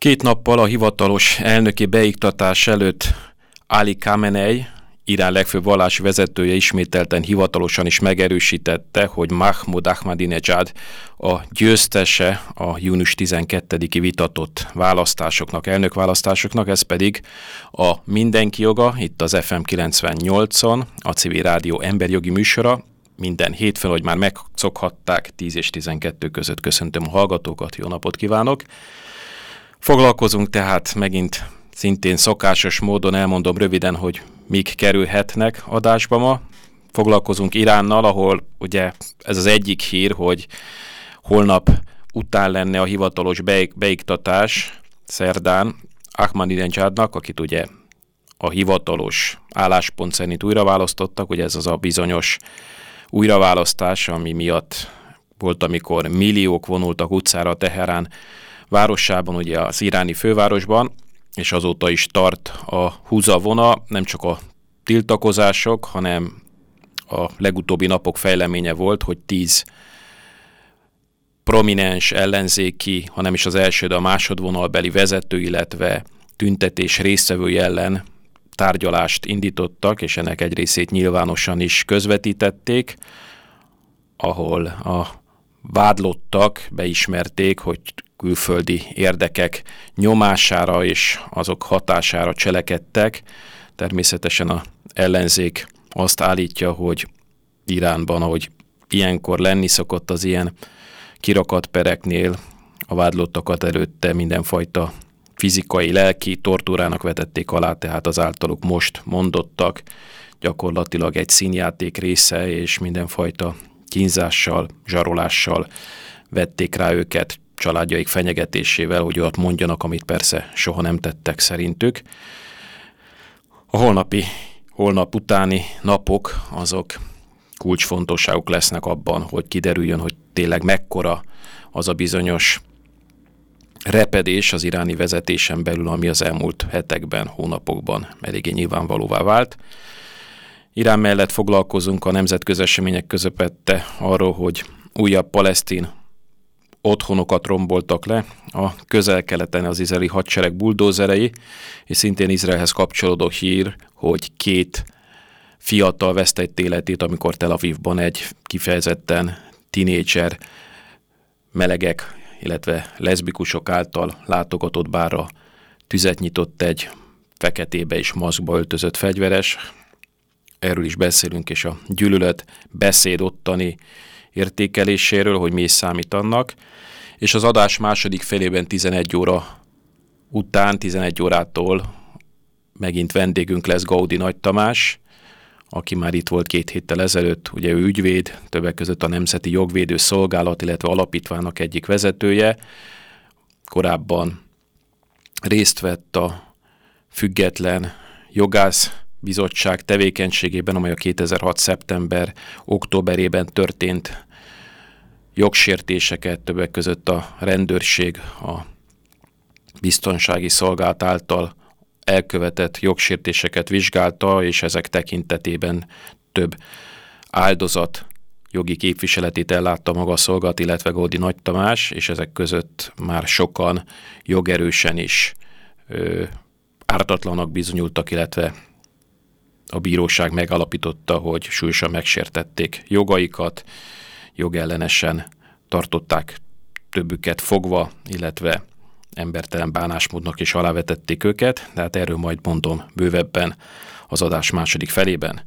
Két nappal a hivatalos elnöki beiktatás előtt Ali Khamenei, Irán legfőbb vallási vezetője ismételten hivatalosan is megerősítette, hogy Mahmoud Ahmadinejad a győztese a június 12-i vitatott választásoknak, elnökválasztásoknak, ez pedig a mindenki joga, itt az FM 98-on, a civil rádió emberjogi műsora, minden hétfőn, hogy már megszokhatták, 10 és 12 között köszöntöm a hallgatókat, jó napot kívánok! Foglalkozunk tehát megint szintén szokásos módon, elmondom röviden, hogy mik kerülhetnek adásba ma. Foglalkozunk Iránnal, ahol ugye ez az egyik hír, hogy holnap után lenne a hivatalos beik, beiktatás szerdán Ahmadinejadnak, akit ugye a hivatalos álláspont szerint újra választottak, ugye ez az a bizonyos újraválasztás, ami miatt volt, amikor milliók vonultak utcára Teherán városában, ugye az iráni fővárosban, és azóta is tart a húzavona, nem csak a tiltakozások, hanem a legutóbbi napok fejleménye volt, hogy tíz prominens ellenzéki, hanem is az első, de a másodvonalbeli vezető, illetve tüntetés résztvevői ellen tárgyalást indítottak, és ennek egy részét nyilvánosan is közvetítették, ahol a vádlottak beismerték, hogy külföldi érdekek nyomására és azok hatására cselekedtek. Természetesen a ellenzék azt állítja, hogy Iránban, ahogy ilyenkor lenni szokott az ilyen kirakat pereknél, a vádlottakat előtte mindenfajta fizikai, lelki tortúrának vetették alá, tehát az általuk most mondottak gyakorlatilag egy színjáték része, és mindenfajta kínzással, zsarolással vették rá őket, családjaik fenyegetésével, hogy olyat mondjanak, amit persze soha nem tettek szerintük. A holnapi, holnap utáni napok azok kulcsfontosságuk lesznek abban, hogy kiderüljön, hogy tényleg mekkora az a bizonyos repedés az iráni vezetésen belül, ami az elmúlt hetekben, hónapokban eléggé nyilvánvalóvá vált. Irán mellett foglalkozunk a nemzetközi események közepette arról, hogy újabb palesztin otthonokat romboltak le a közel-keleten az izraeli hadsereg buldózerei, és szintén Izraelhez kapcsolódó hír, hogy két fiatal vesztett életét, amikor Tel Avivban egy kifejezetten tinédzser melegek, illetve leszbikusok által látogatott bárra tüzet nyitott egy feketébe és maszkba öltözött fegyveres. Erről is beszélünk, és a gyűlölet beszéd ottani értékeléséről, hogy mi is számít annak, és az adás második felében 11 óra után, 11 órától megint vendégünk lesz Gaudi Nagy Tamás, aki már itt volt két héttel ezelőtt, ugye ő ügyvéd, többek között a Nemzeti Jogvédő Szolgálat, illetve alapítvának egyik vezetője. Korábban részt vett a független jogász bizottság tevékenységében, amely a 2006. szeptember-októberében történt jogsértéseket, többek között a rendőrség, a biztonsági szolgált által elkövetett jogsértéseket vizsgálta, és ezek tekintetében több áldozat jogi képviseletét ellátta maga a szolgálat, illetve Gódi Nagy Tamás, és ezek között már sokan jogerősen is ö, ártatlanak bizonyultak, illetve a bíróság megalapította, hogy súlyosan megsértették jogaikat, jogellenesen tartották többüket fogva, illetve embertelen bánásmódnak is alávetették őket, tehát erről majd mondom bővebben az adás második felében.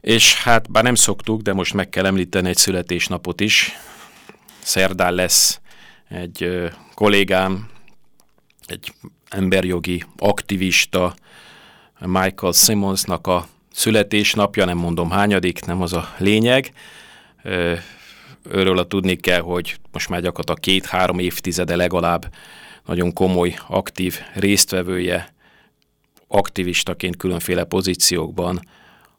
És hát bár nem szoktuk, de most meg kell említeni egy születésnapot is. Szerdán lesz egy kollégám, egy emberjogi aktivista, Michael Simmonsnak a születésnapja, nem mondom hányadik, nem az a lényeg. Őről a tudni kell, hogy most már gyakorlatilag két-három évtizede legalább nagyon komoly, aktív résztvevője, aktivistaként különféle pozíciókban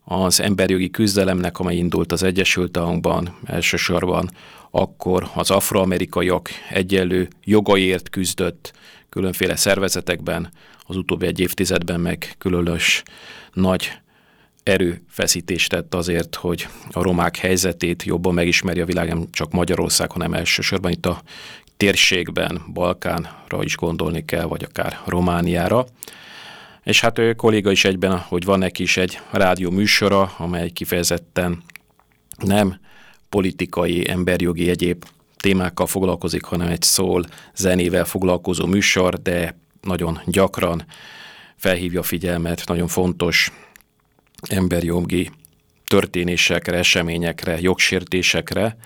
az emberjogi küzdelemnek, amely indult az Egyesült Államokban, elsősorban akkor az afroamerikaiak egyenlő jogaiért küzdött különféle szervezetekben, az utóbbi egy évtizedben meg különös nagy erőfeszítést tett azért, hogy a romák helyzetét jobban megismerje a világ, nem csak Magyarország, hanem elsősorban itt a térségben, Balkánra is gondolni kell, vagy akár Romániára. És hát ő kolléga is egyben, hogy van neki is egy rádió műsora, amely kifejezetten nem politikai, emberjogi egyéb témákkal foglalkozik, hanem egy szól zenével foglalkozó műsor, de nagyon gyakran felhívja a figyelmet nagyon fontos emberjogi történésekre, eseményekre, jogsértésekre,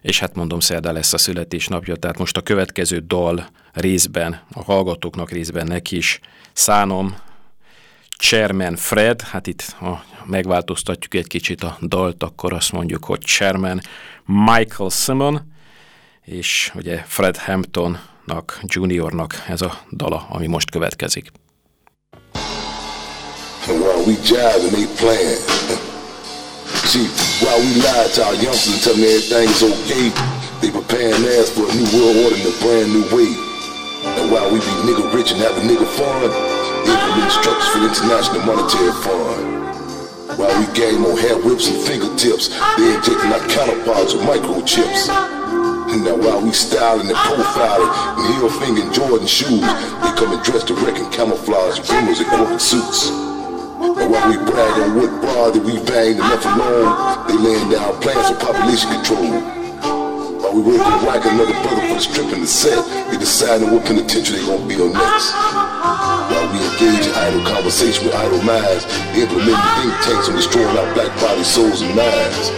és hát mondom, szerda lesz a születésnapja, tehát most a következő dal részben, a hallgatóknak részben neki is szánom, Chairman Fred, hát itt ha megváltoztatjuk egy kicsit a dalt, akkor azt mondjuk, hogy Chairman Michael Simon, és ugye Fred Hamptonnak, juniornak ez a dala, ami most következik. While we jive and they playing. See, while we lie to our youngsters and tell them everything's okay, they preparing ass for a new world order in a brand new way. And while we be nigga rich and have a nigga fun, implement structures for the International Monetary Fund. While we game on hair whips and fingertips, they injecting our counterparts with microchips. And now while we styling and profiling and heel fingering Jordan shoes, they come dressed to wreck and camouflage rumors and corporate suits. And while we brag on what bar that we banged and left alone, they laying down plans for population control. While we working like another brother for the strip in the set, they deciding what penitentiary they gonna be on next. While we engage in idle conversation with idle minds, they implement think tanks on destroying our black bodies, souls, and minds.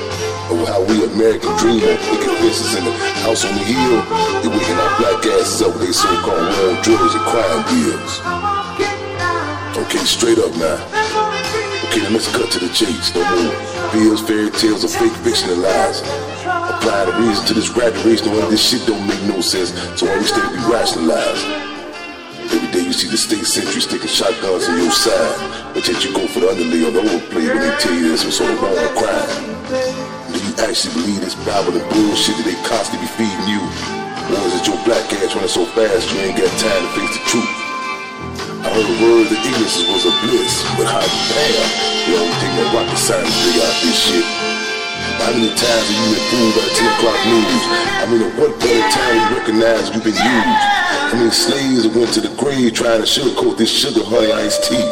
Of how we American dream on wicked bitches in the house on the hill, they waking our black asses up with their so-called war drugs and crime deals. Okay, straight up now. Okay, now let's cut to the chase. No more bills, fairy tales, or fake fiction and lies. Apply the reason to this rat race, this shit don't make no sense, so all we stay be rationalized. Every day you see the state sentry sticking shotguns on your side, but yet you go for the underlay or the overplay when they tell you there's some sort of wrong crime. Actually believe this Bible and bullshit that they constantly be feeding you? Or is it your black ass running so fast you ain't got time to face the truth? I heard a word that ignorance was a bliss, but how damn, you don't take no rocket science figure out this shit. How many times have you been fooled by the 10 o'clock news? I mean, at what point in time you recognize you've been used? I mean, slaves that went to the grave trying to sugarcoat this sugar honey iced tea?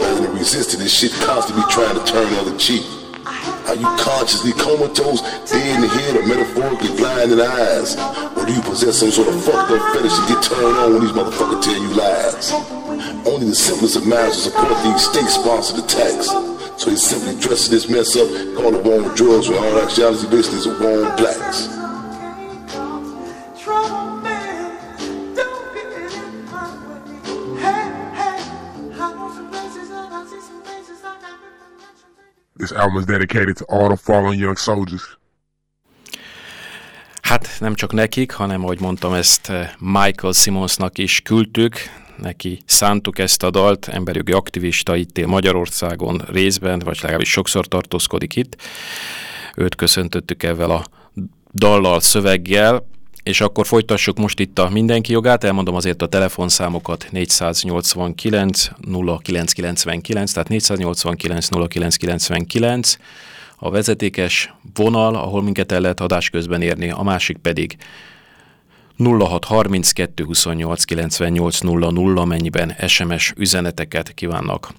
Rather than resisting this shit constantly trying to turn the other cheek. Are you consciously comatose, dead in the head, or metaphorically blind in the eyes? Or do you possess some sort of fucked up fetish to get turned on when these motherfuckers tell you lies? Only the simplest of minds will support these state-sponsored attacks. So they simply dress this mess up, call it war on drugs, when all actuality basically is a war on blacks. This album is dedicated to all the fallen young soldiers. Hát nem csak nekik, hanem ahogy mondtam, ezt Michael Simonsnak is küldtük, neki szántuk ezt a dalt, emberjogi aktivista itt él Magyarországon részben, vagy legalábbis sokszor tartózkodik itt. Őt köszöntöttük ezzel a dallal, szöveggel, és akkor folytassuk most itt a mindenki jogát, elmondom azért a telefonszámokat. 489 0999, tehát 489 0999, a vezetékes vonal, ahol minket el lehet adás közben érni, a másik pedig 0632 28 98 00, mennyiben SMS üzeneteket kívánnak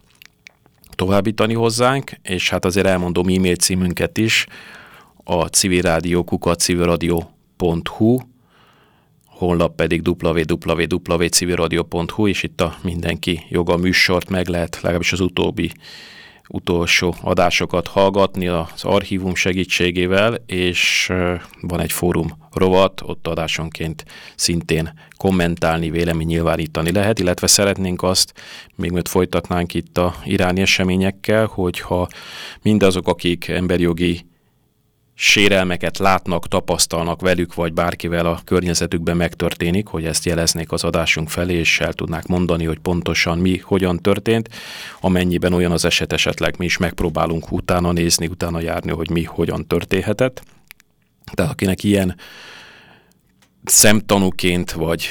továbbítani hozzánk, és hát azért elmondom e-mail címünket is, a civilrádió civilradio.hu, honlap pedig www.civilradio.hu, és itt a mindenki joga műsort meg lehet, legalábbis az utóbbi utolsó adásokat hallgatni az archívum segítségével, és van egy fórum rovat, ott adásonként szintén kommentálni, vélemény nyilvánítani lehet, illetve szeretnénk azt, még mert folytatnánk itt a iráni eseményekkel, hogyha mindazok, akik emberjogi sérelmeket látnak, tapasztalnak velük, vagy bárkivel a környezetükben megtörténik, hogy ezt jeleznék az adásunk felé, és el tudnák mondani, hogy pontosan mi, hogyan történt, amennyiben olyan az eset esetleg mi is megpróbálunk utána nézni, utána járni, hogy mi, hogyan történhetett. Tehát akinek ilyen szemtanúként, vagy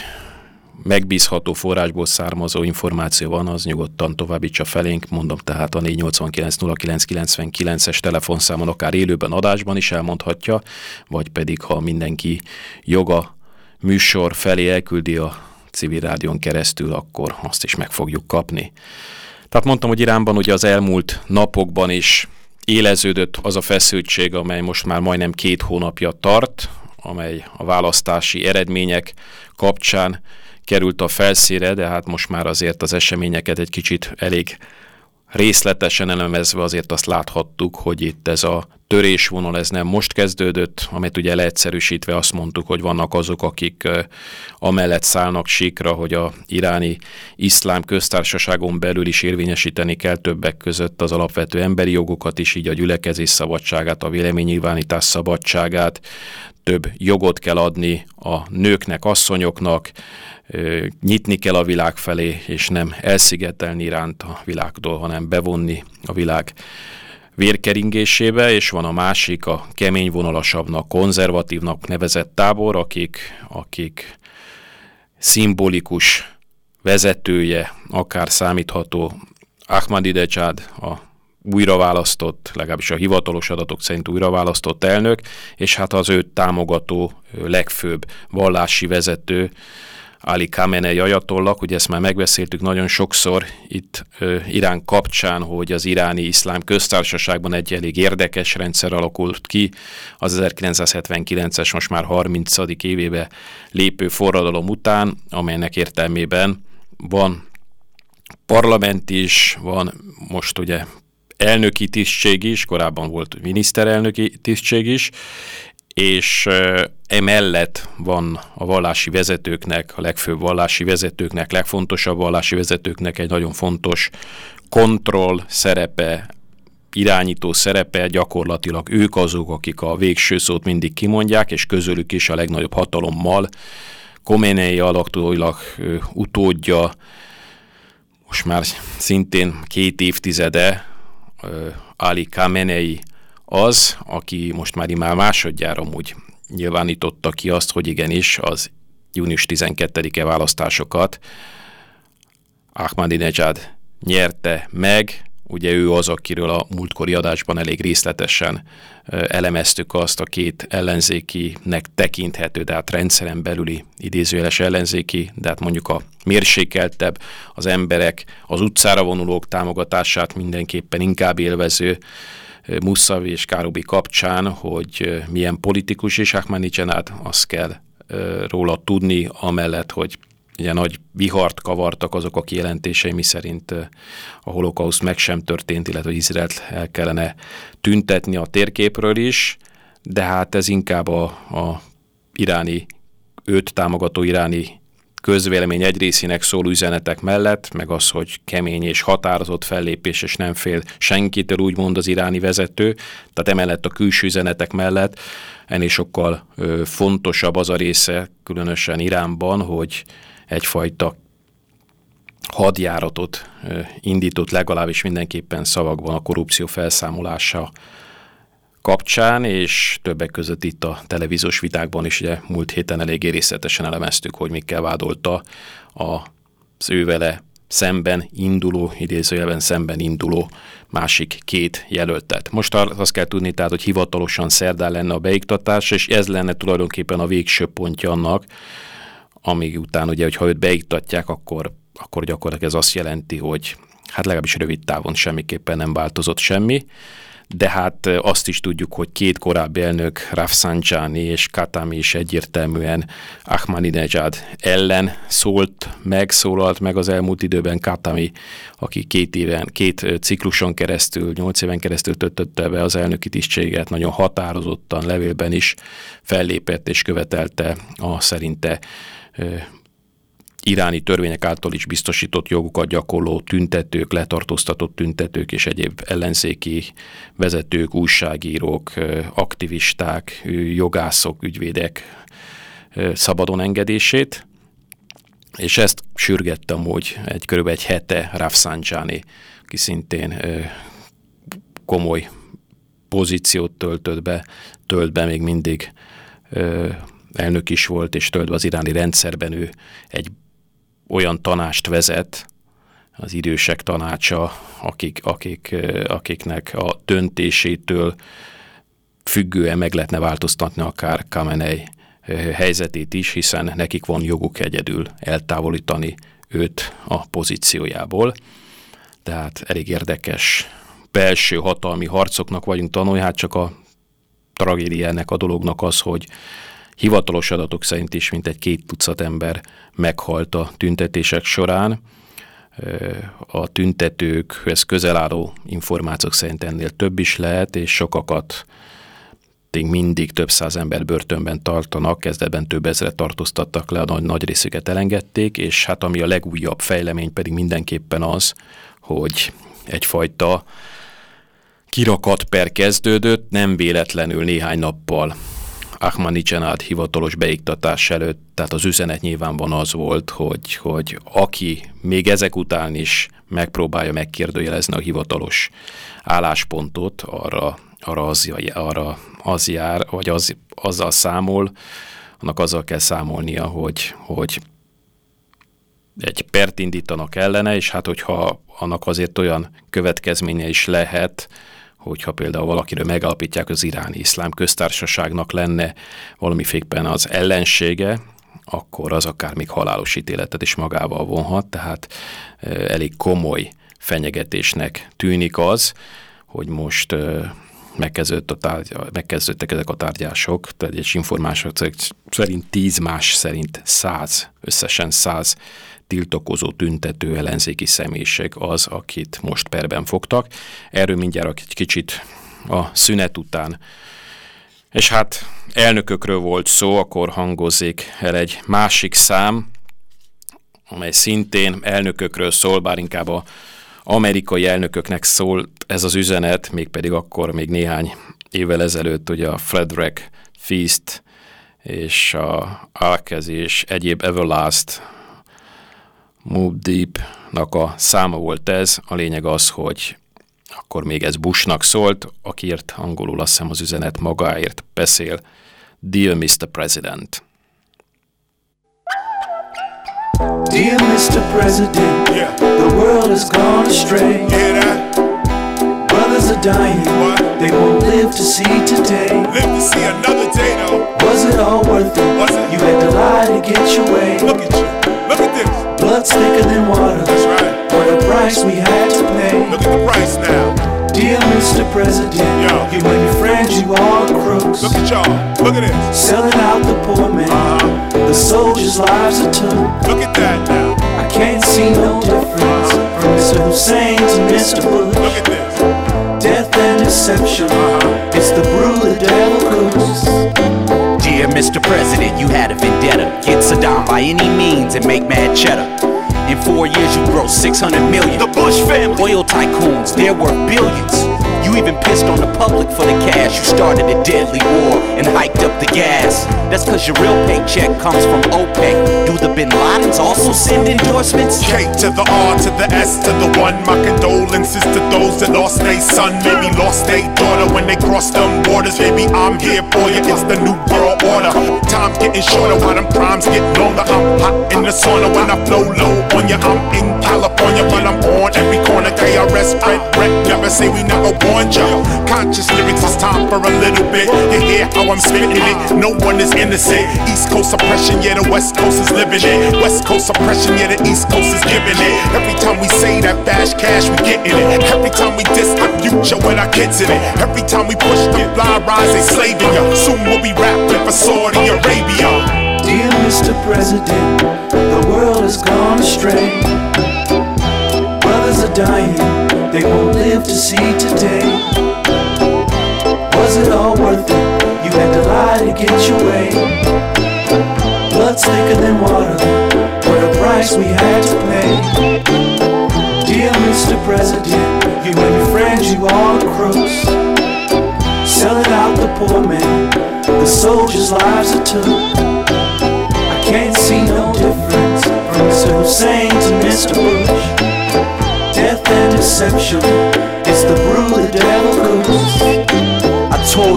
megbízható forrásból származó információ van, az nyugodtan továbbítsa felénk, mondom tehát a 489 es telefonszámon akár élőben adásban is elmondhatja, vagy pedig ha mindenki joga műsor felé elküldi a civil rádión keresztül, akkor azt is meg fogjuk kapni. Tehát mondtam, hogy Iránban ugye az elmúlt napokban is éleződött az a feszültség, amely most már majdnem két hónapja tart, amely a választási eredmények kapcsán került a felszíre, de hát most már azért az eseményeket egy kicsit elég részletesen elemezve azért azt láthattuk, hogy itt ez a törésvonal ez nem most kezdődött, amit ugye leegyszerűsítve azt mondtuk, hogy vannak azok, akik amellett szállnak síkra, hogy a iráni iszlám köztársaságon belül is érvényesíteni kell többek között az alapvető emberi jogokat is, így a gyülekezés szabadságát, a véleménynyilvánítás szabadságát, több jogot kell adni a nőknek, asszonyoknak, nyitni kell a világ felé, és nem elszigetelni iránt a világtól, hanem bevonni a világ vérkeringésébe, és van a másik, a kemény vonalasabbnak, konzervatívnak nevezett tábor, akik, akik szimbolikus vezetője, akár számítható Ahmadinejad, a újra választott, legalábbis a hivatalos adatok szerint újra választott elnök, és hát az őt támogató legfőbb vallási vezető, Ali Khamenei ajatollak, ugye ezt már megbeszéltük nagyon sokszor itt ö, Irán kapcsán, hogy az iráni iszlám köztársaságban egy elég érdekes rendszer alakult ki, az 1979-es, most már 30. évébe lépő forradalom után, amelynek értelmében van parlament is, van most ugye elnöki tisztség is, korábban volt miniszterelnöki tisztség is, és emellett van a vallási vezetőknek, a legfőbb vallási vezetőknek, legfontosabb vallási vezetőknek egy nagyon fontos kontroll szerepe, irányító szerepe, gyakorlatilag ők azok, akik a végső szót mindig kimondják, és közülük is a legnagyobb hatalommal. Komenei alaktóilag utódja, most már szintén két évtizede, Ali Khamenei az, aki most már már másodjára úgy nyilvánította ki azt, hogy igenis az június 12-e választásokat Ahmadinejad nyerte meg, ugye ő az, akiről a múltkori adásban elég részletesen elemeztük azt a két ellenzékinek tekinthető, de hát rendszeren belüli idézőjeles ellenzéki, de hát mondjuk a mérsékeltebb, az emberek, az utcára vonulók támogatását mindenképpen inkább élvező Muszavi és Károbi kapcsán, hogy milyen politikus és Ahmadinejad, azt kell róla tudni, amellett, hogy ugye nagy vihart kavartak azok a kijelentései, mi szerint a holokauszt meg sem történt, illetve Izraelt el kellene tüntetni a térképről is, de hát ez inkább a, a iráni, őt támogató iráni közvélemény egy részének szóló üzenetek mellett, meg az, hogy kemény és határozott fellépés, és nem fél senkitől, úgymond az iráni vezető, tehát emellett a külső üzenetek mellett ennél sokkal ö, fontosabb az a része, különösen Iránban, hogy egyfajta hadjáratot ö, indított legalábbis mindenképpen szavakban a korrupció felszámolása kapcsán, és többek között itt a televíziós vitákban is ugye múlt héten eléggé részletesen elemeztük, hogy mikkel vádolta az ővele szemben induló, idézőjelben szemben induló másik két jelöltet. Most azt kell tudni, tehát, hogy hivatalosan szerdán lenne a beiktatás, és ez lenne tulajdonképpen a végső pontja annak, amíg után ugye, hogy ha őt beiktatják, akkor, akkor gyakorlatilag ez azt jelenti, hogy hát legalábbis rövid távon semmiképpen nem változott semmi de hát azt is tudjuk, hogy két korábbi elnök, Rafsanjani és Katami is egyértelműen Ahmadinejad ellen szólt meg, szólalt meg az elmúlt időben Katami, aki két éven, két cikluson keresztül, nyolc éven keresztül töltötte be az elnöki tisztséget, nagyon határozottan levélben is fellépett és követelte a szerinte iráni törvények által is biztosított jogokat gyakorló tüntetők, letartóztatott tüntetők és egyéb ellenzéki vezetők, újságírók, aktivisták, jogászok, ügyvédek szabadon engedését, és ezt sürgettem, hogy egy körülbelül egy hete Rafsanjani, aki szintén komoly pozíciót töltött be, tölt be még mindig elnök is volt, és töltve az iráni rendszerben. Ő egy olyan tanást vezet, az idősek tanácsa, akik, akik, akiknek a döntésétől függően meg lehetne változtatni akár Kamenei helyzetét is, hiszen nekik van joguk egyedül eltávolítani őt a pozíciójából. Tehát elég érdekes belső hatalmi harcoknak vagyunk tanulni, hát csak a tragédia ennek a dolognak az, hogy hivatalos adatok szerint is mintegy két tucat ember meghalt a tüntetések során. A tüntetőkhöz közel álló információk szerint ennél több is lehet, és sokakat még mindig több száz ember börtönben tartanak, kezdetben több ezre tartóztattak le, a nagy, nagy részüket elengedték, és hát ami a legújabb fejlemény pedig mindenképpen az, hogy egyfajta kirakat per kezdődött, nem véletlenül néhány nappal Ahmadinejad hivatalos beiktatás előtt, tehát az üzenet nyilvánban az volt, hogy, hogy aki még ezek után is megpróbálja megkérdőjelezni a hivatalos álláspontot, arra, arra, az, arra az jár, vagy az, azzal számol, annak azzal kell számolnia, hogy, hogy egy pert indítanak ellene, és hát hogyha annak azért olyan következménye is lehet, hogyha például valakiről megalapítják, az iráni iszlám köztársaságnak lenne valamifékben az ellensége, akkor az akár még halálos ítéletet is magával vonhat, tehát elég komoly fenyegetésnek tűnik az, hogy most megkezdődött a megkezdődtek ezek a tárgyások, tehát egy információk szerint 10 más szerint 100, összesen 100 tiltakozó, tüntető ellenzéki személyiség az, akit most perben fogtak. Erről mindjárt egy kicsit a szünet után. És hát elnökökről volt szó, akkor hangozik el egy másik szám, amely szintén elnökökről szól, bár inkább a amerikai elnököknek szól ez az üzenet, mégpedig akkor még néhány évvel ezelőtt ugye a Frederick Feast és a Alkez és egyéb Everlast Move Deep-nak a száma volt ez. A lényeg az, hogy akkor még ez Bushnak szólt, akiért angolul azt hiszem az üzenet magáért beszél. Dear Mr. President. Dear Mr. President, yeah. the world has gone astray. Hear that? Brothers are dying, what? they won't live to see today. Live to see another day, though. Was it all worth it? Was it? You had to lie to get your way. Look at you. Look at this. Blood's thicker than water. That's right. For the price we had to pay. Look at the price now. Dear Mr. President, Yo. you and your friends, you all crooks. Look at y'all. Look at this. Selling out the poor man. Uh-huh. The soldiers' lives are took. Look at that now. I can't see no difference uh-huh. from Mr. Hussein to Mr. Bush. Look at this. Death and deception. Uh-huh. It's the brew the devil cooks. Dear Mr. President, you had a vendetta. Get Saddam by any means and make mad cheddar. In four years, you grow 600 million. The Bush family. Oil tycoons, they're worth billions. You even pissed on the public for the cash. You started a deadly war and hiked up the gas. That's cause your real paycheck comes from OPEC. Do the Bin Ladens also send endorsements? K to the R to the S to the one. My condolences to those that lost their son, maybe lost their daughter when they crossed them borders. Baby, I'm here for you. It's the new world order. Time's getting shorter while them crimes get longer. I'm hot in the sauna when I flow low on you. I'm in California, but I'm on every corner. KRS, Red, Red, never say we never warned Conscious lyrics, it's time for a little bit. You hear how I'm spitting it? No one is innocent. East Coast oppression, yeah, the West Coast is living it. West Coast oppression, yeah, the East Coast is giving it. Every time we say that fast cash, we getting it. Every time we diss the future with our kids in it. Every time we push the fly rise, they slaving ya. Soon we'll be rapping for Saudi Arabia. Dear Mr. President, the world has gone astray. Brothers are dying they won't live to see today. Was it all worth it? You had to lie to get your way. Blood's thicker than water, what a price we had to pay. Dear Mr. President, you and your friends, you all are crooks. Selling out the poor man, the soldiers' lives are took. I can't see no difference from Mr. Hussein to Mr. deception.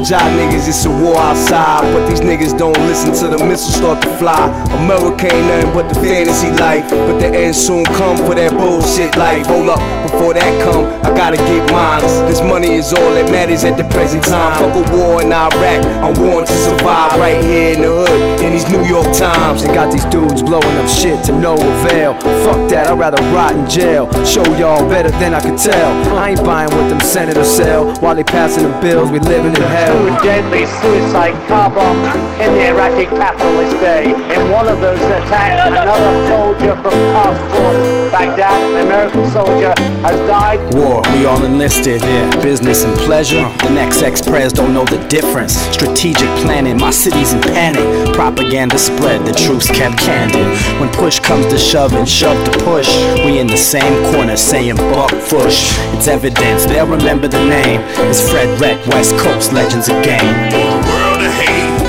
Job niggas, it's a war outside. But these niggas don't listen to the missiles start to fly. America ain't nothing but the fantasy life. But the end soon come for that bullshit life. Hold up, before that come, I gotta get mine. This money is all that matters at the present time. Fuck a war in Iraq, I'm warned to survive right here in the hood. In these New York Times. They got these dudes blowing up shit to no avail. Fuck that, I'd rather rot in jail. Show y'all better than I could tell. I ain't buying what them senators sell. While they passing the bills, we living in hell. Two deadly suicide car bombs in the Iraqi capital this day. In one of those attacks, another soldier from Task Force Baghdad, an American soldier, has died. War, we all enlisted. Yeah. Business and pleasure. The next ex-pres don't know the difference. Strategic planning, my city's in panic. Propaganda spread, the truth's kept candid. When push comes to shove and shove to push, we in the same corner saying buck fush. It's evidence, they'll remember the name. It's Fred Wreck, West Coast Legends of Game. world of hate,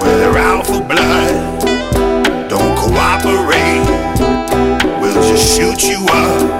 where they're out for blood. Don't cooperate, we'll just shoot you up.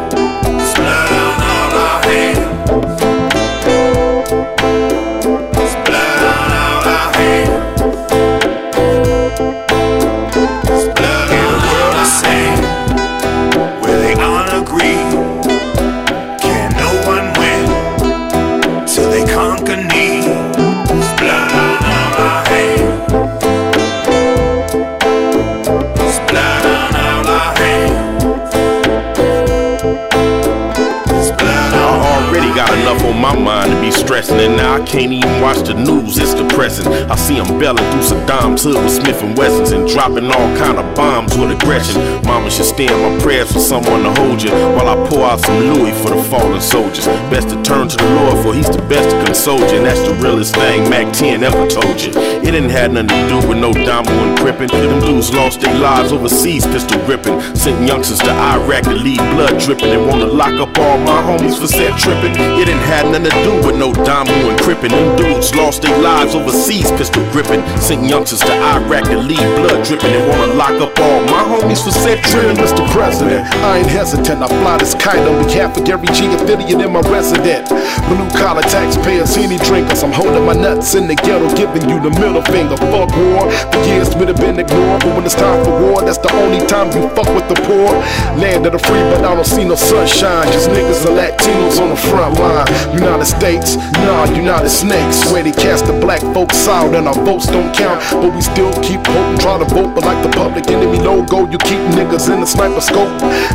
мама. Stressing, and now I can't even watch the news. It's depressing. I see them belling through Saddam's hood with Smith and Wessons and dropping all kind of bombs with aggression. Mama should stand my prayers for someone to hold you while I pour out some Louis for the fallen soldiers. Best to turn to the Lord, for He's the best to console you, and that's the realest thing Mac 10 ever told you. It didn't have nothing to do with no Damo and Crippin. Them dudes lost their lives overseas, pistol gripping. Sent youngsters to Iraq to leave blood dripping and wanna lock up all my homies for set tripping. It didn't have nothing to do with no Damo and Crippin. Them dudes lost their lives overseas, pistol gripping. Sent youngsters to Iraq to leave blood dripping and wanna lock up all my homies for Dear tripping. Mr. President, I ain't hesitant. I fly this kite on behalf of Gary G affiliate in my resident. Blue collar taxpayers, any drinkers. I'm holding my nuts in the ghetto, giving you the middle finger. Fuck war. For years we'd have been ignored, but when it's time for war, that's the only time you fuck with the poor. Land of the free, but I don't see no sunshine. Just niggas and Latinos on the front line. United States, nah, United Snakes. Where they cast the black folks out and our votes don't count. But we still keep voting, try to vote, but like the public enemy logo, you keep niggas in the sniper scope.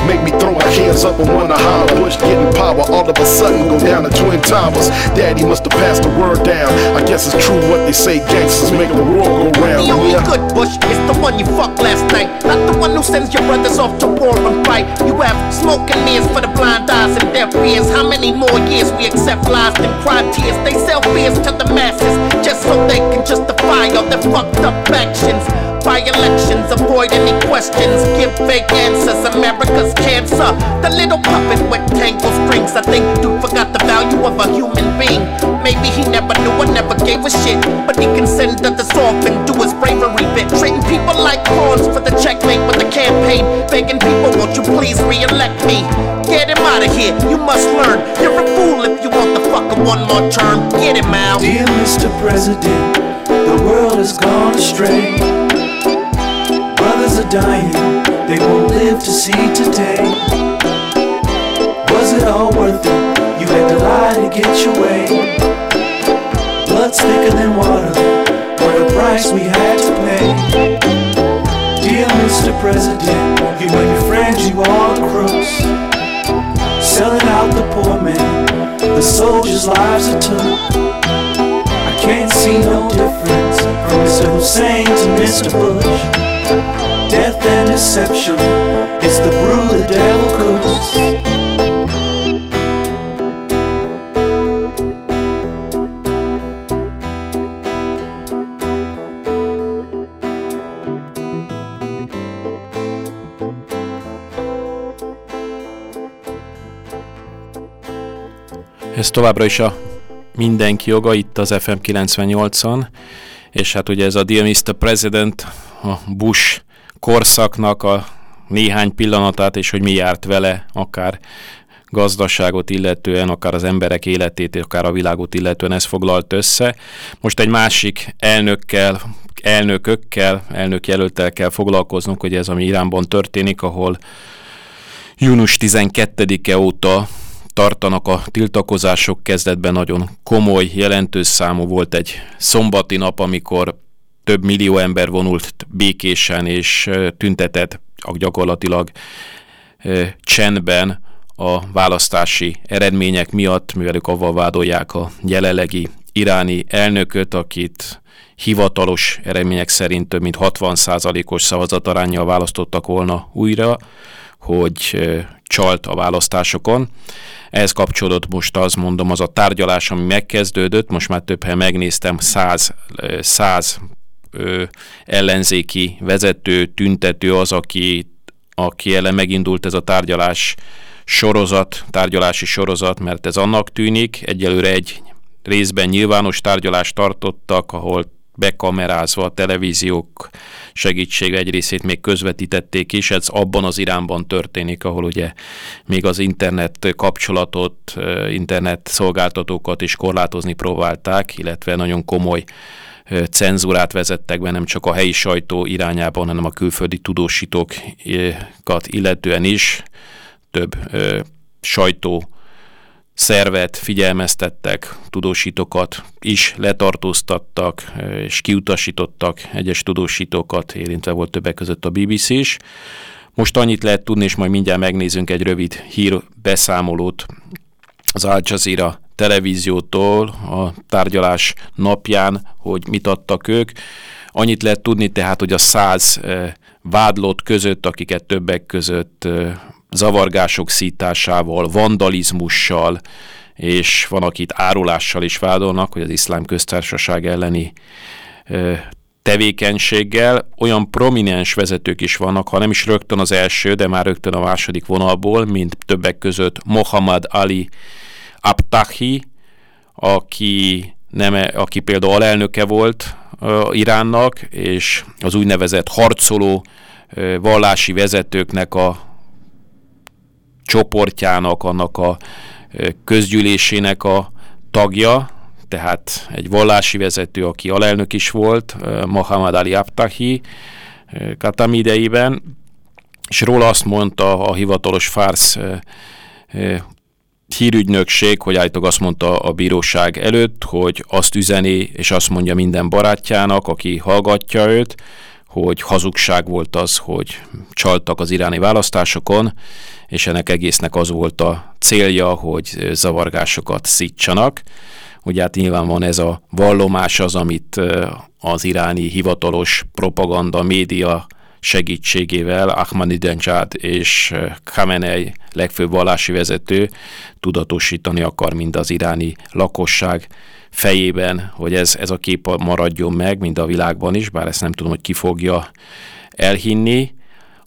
Make me throw my hands up and wanna holler. Bush getting power, all of a sudden go down to Twin Towers. Daddy must have passed the word down. I guess it's true what they say, gangsters make the world go round. The only good Bush is the one you fucked last night. Not the one who sends your brothers off to war and fight. You have smoking mirrors for the blind eyes and deaf ears. How many more years we accept lies cry tears? They sell fears to the masses just so they can justify all their fucked up actions. By elections, avoid any questions, give fake answers. America's cancer. The little puppet with tangled strings. I think dude forgot the value of a human being. Maybe he never knew or never gave a shit. But he can send others off and do his bravery bit. Treating people like pawns for the checkmate with the campaign. Begging people, won't you please re-elect me? Get him out of here, you must learn. You're a fool if you want the fucker one more term. Get him out. Dear Mr. President, the world has gone astray. Are dying, they won't live to see today. Was it all worth it? You had to lie to get your way. Blood's thicker than water, what a price we had to pay. Dear Mr. President, you and your friends, you all crooks. Selling out the poor man, the soldiers' lives are took. I can't see no difference from Mr. Hussein to Mr. Bush. Death and deception, it's the brew the devil cooks. Ez továbbra is a mindenki joga itt az FM 98-on, és hát ugye ez a Dear Mr. President, a Bush korszaknak a néhány pillanatát, és hogy mi járt vele, akár gazdaságot illetően, akár az emberek életét, akár a világot illetően ez foglalt össze. Most egy másik elnökkel, elnökökkel, elnökjelöltel kell foglalkoznunk, hogy ez ami Iránban történik, ahol június 12-e óta tartanak a tiltakozások kezdetben nagyon komoly, jelentős számú volt egy szombati nap, amikor több millió ember vonult békésen és tüntetett gyakorlatilag csendben a választási eredmények miatt, mivel ők avval vádolják a jelenlegi iráni elnököt, akit hivatalos eredmények szerint több mint 60%-os szavazatarányjal választottak volna újra, hogy csalt a választásokon. Ehhez kapcsolódott most azt mondom, az a tárgyalás, ami megkezdődött, most már több helyen megnéztem, száz, száz ö, ellenzéki vezető, tüntető az, aki, aki ellen megindult ez a tárgyalás sorozat, tárgyalási sorozat, mert ez annak tűnik. Egyelőre egy részben nyilvános tárgyalást tartottak, ahol bekamerázva a televíziók segítsége egy részét még közvetítették is, ez abban az irányban történik, ahol ugye még az internet kapcsolatot, internet szolgáltatókat is korlátozni próbálták, illetve nagyon komoly cenzúrát vezettek be nem csak a helyi sajtó irányában, hanem a külföldi tudósítókat illetően is. Több sajtó szervet figyelmeztettek, tudósítókat is letartóztattak, és kiutasítottak egyes tudósítókat, érintve volt többek között a BBC is. Most annyit lehet tudni, és majd mindjárt megnézünk egy rövid hír beszámolót az Al Jazeera televíziótól a tárgyalás napján, hogy mit adtak ők. Annyit lehet tudni tehát, hogy a száz vádlott között, akiket többek között zavargások szításával, vandalizmussal, és van, akit árulással is vádolnak, hogy az iszlám köztársaság elleni tevékenységgel. Olyan prominens vezetők is vannak, ha nem is rögtön az első, de már rögtön a második vonalból, mint többek között Mohammad Ali Abtahi, aki, nem, aki például alelnöke volt Iránnak, és az úgynevezett harcoló vallási vezetőknek a csoportjának, annak a közgyűlésének a tagja, tehát egy vallási vezető, aki alelnök is volt, Mohamed Ali Abtahi, Katam idejében, és róla azt mondta a hivatalos Fársz hírügynökség, hogy állítólag azt mondta a bíróság előtt, hogy azt üzeni, és azt mondja minden barátjának, aki hallgatja őt, hogy hazugság volt az, hogy csaltak az iráni választásokon, és ennek egésznek az volt a célja, hogy zavargásokat szítsanak. Ugye hát nyilván van ez a vallomás az, amit az iráni hivatalos propaganda média segítségével Ahmadinejad és Khamenei legfőbb vallási vezető tudatosítani akar mind az iráni lakosság fejében, hogy ez, ez a kép maradjon meg, mind a világban is, bár ezt nem tudom, hogy ki fogja elhinni,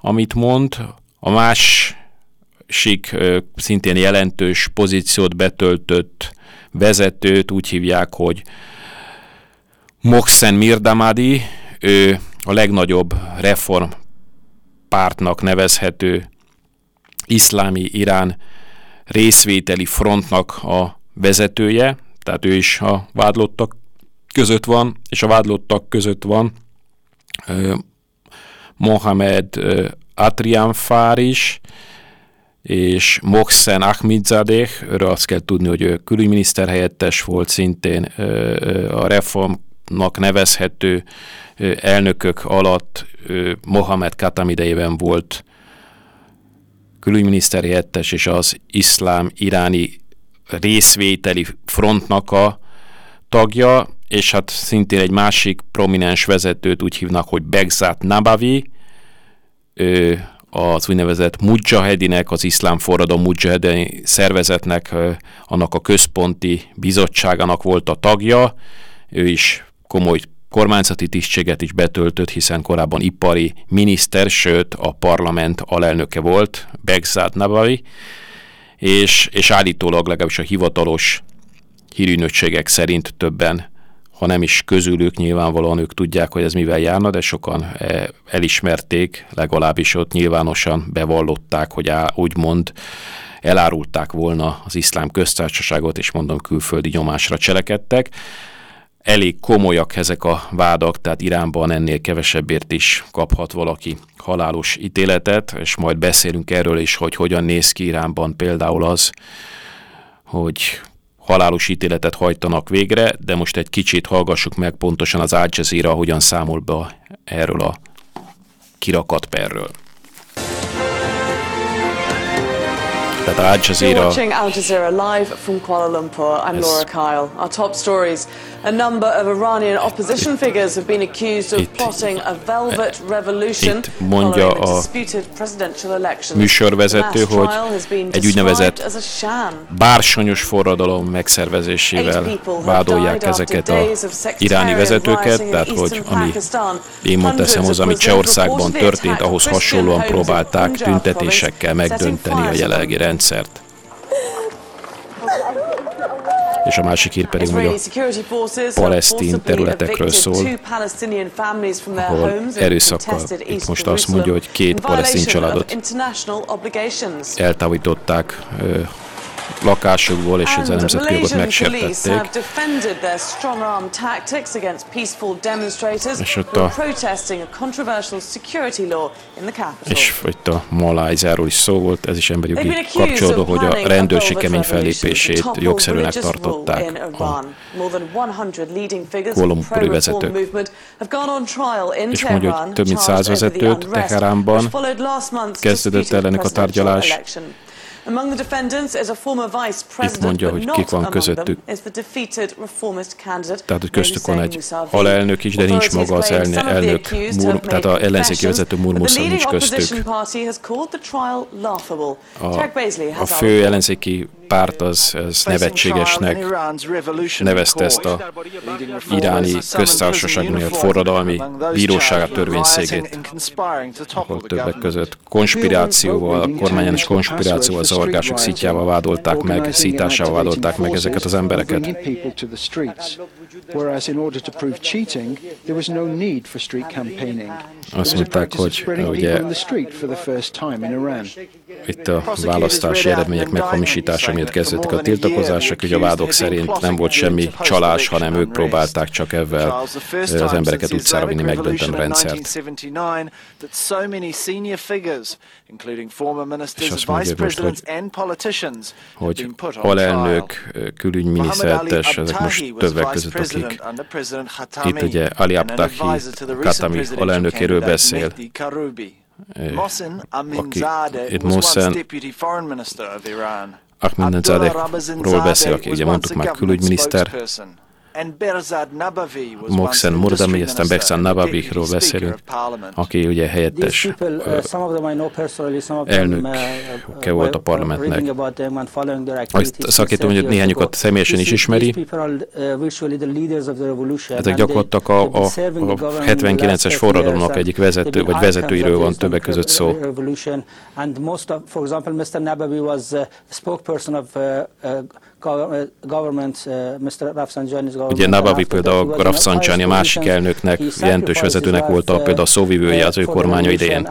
amit mond. A másik szintén jelentős pozíciót betöltött vezetőt úgy hívják, hogy Mohsen Mirdamadi, ő a legnagyobb reform pártnak nevezhető iszlámi Irán részvételi frontnak a vezetője, tehát ő is a vádlottak között van, és a vádlottak között van Mohamed Atrianfár is, és Mohsen Ahmidzadeh, őről azt kell tudni, hogy ő külügyminiszter helyettes volt szintén a reformnak nevezhető elnökök alatt Mohamed Katam idejében volt külügyminiszter helyettes, és az iszlám iráni részvételi frontnak a tagja, és hát szintén egy másik prominens vezetőt úgy hívnak, hogy Begzat Nabavi, ő az úgynevezett Mujahedinek, az iszlám forradó Mujahedini szervezetnek, annak a központi bizottságának volt a tagja, ő is komoly kormányzati tisztséget is betöltött, hiszen korábban ipari miniszter, sőt a parlament alelnöke volt, Begzat Nabavi, és, és állítólag legalábbis a hivatalos hírűnökségek szerint többen, ha nem is közülük, nyilvánvalóan ők tudják, hogy ez mivel járna, de sokan e, elismerték, legalábbis ott nyilvánosan bevallották, hogy á, úgymond elárulták volna az iszlám köztársaságot, és mondom külföldi nyomásra cselekedtek. Elég komolyak ezek a vádak, tehát Iránban ennél kevesebbért is kaphat valaki halálos ítéletet, és majd beszélünk erről is, hogy hogyan néz ki Iránban például az, hogy halálos ítéletet hajtanak végre, de most egy kicsit hallgassuk meg pontosan az Al Jazeera, hogyan számol be erről a kirakat perről. Tehát Al You're Jazeera watching Al Jazeera live from Kuala Lumpur. I'm Yes. Laura Kyle. Our top stories. A number of Iranian opposition figures have been accused of plotting a velvet revolution itt mondja following the a disputed presidential elections. műsorvezető, hogy egy úgynevezett bársonyos forradalom megszervezésével vádolják ezeket a iráni vezetőket, tehát hogy ami én mondtam, az, ami Csehországban történt, ahhoz hasonlóan próbálták tüntetésekkel megdönteni a jelenlegi rendszert. És a másik hír pedig, hogy a palesztin területekről szól, ahol erőszakkal, itt most azt mondja, hogy két in palesztin családot eltávolították lakásukból, és ez a And nemzetközi jogot Malaysian police have megsértették. És ott a-. És itt a Malájzáról is szó volt, ez is emberi jogi kapcsolódó, hogy a rendőrség kemény fellépését jogszerűnek tartották. A, Iran. More than 100 leading figures of Kuala-Lumpuri pro-reform vezetők. És mondja, hogy több mint száz vezetőt Teheránban kezdődött ellenük a tárgyalás. Is president, mondja, hogy kik van közöttük. is tehát, hogy köztük van egy alelnök is, de nincs maga az elne, elnök, Mur, tehát a ellenzéki vezető Murmusa nincs köztük. A, a fő ellenzéki párt az, az nevetségesnek nevezte ezt a iráni köztársaság miatt forradalmi bíróságát törvényszégét, ahol többek között konspirációval, a kormányános konspirációval, zavargások szítjával vádolták meg, szításával vádolták meg ezeket az embereket. Azt mondták, hogy ugye itt a választási eredmények meghamisítása miatt kezdődtek a tiltakozások, hogy a vádok szerint nem volt semmi csalás, hanem ők próbálták csak ö, az embereket utcára vinni, megdönteni a rendszert. És azt mondja most, hogy- hogy alelnök, külügyminisztertes, ezek most többek között, akik itt ugye Ali Abtahi Katami alelnökéről beszél, aki itt Mohsen Ahmadinejadehról beszél, aki ugye mondtuk már külügyminiszter, Mohsen Murdami, aztán Behzad Nabaviról beszélünk, aki ugye helyettes uh, elnöke uh, volt a uh, parlamentnek. Azt a mondja, hogy néhányukat személyesen is ismeri. uh, Ezek gyakorlatilag a, a, a government in the 79-es last 30 forradalomnak egyik vezető, vagy vezetőiről van többek között szó. And most of, for example, Mr. Nabavi was uh, spokesperson of uh, uh, uh. Ugye Nabavi például Rafsanjani, a másik elnöknek, jelentős vezetőnek volt a, life, például a uh, szóvivője az ő kormánya idején.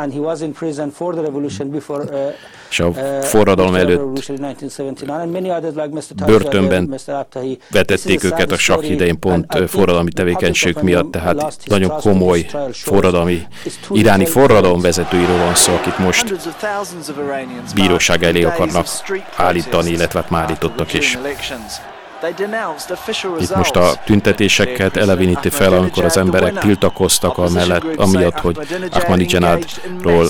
És a forradalom előtt revolution in 1979, and many others like Mr. börtönben vetették őket a sakk idején pont forradalmi tevékenységük miatt, tehát nagyon komoly forradalmi, iráni forradalom vezetőiről van szó, akik most bíróság elé akarnak állítani, illetve hát már állítottak is. Itt most a tüntetéseket eleveníti fel, amikor az emberek tiltakoztak amellett, amiatt, hogy Ahmadinejadról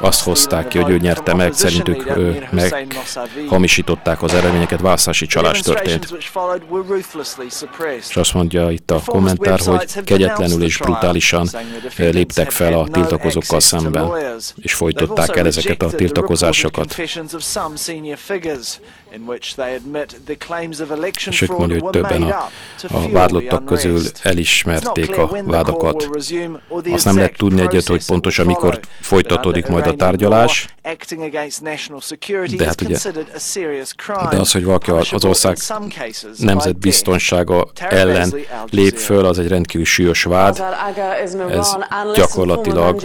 azt hozták ki, hogy ő nyerte meg, szerintük ő meghamisították az eredményeket, választási csalás történt. És azt mondja itt a kommentár, hogy kegyetlenül és brutálisan léptek fel a tiltakozókkal szemben, és folytották el ezeket a tiltakozásokat. In which they admit the claims és ők mondja, hogy többen a, a vádlottak közül elismerték a vádakat. Azt nem lehet tudni egyet, hogy pontosan mikor folytatódik majd a tárgyalás, de hát ugye, de az, hogy valaki az ország nemzetbiztonsága ellen lép föl, az egy rendkívül súlyos vád. Ez gyakorlatilag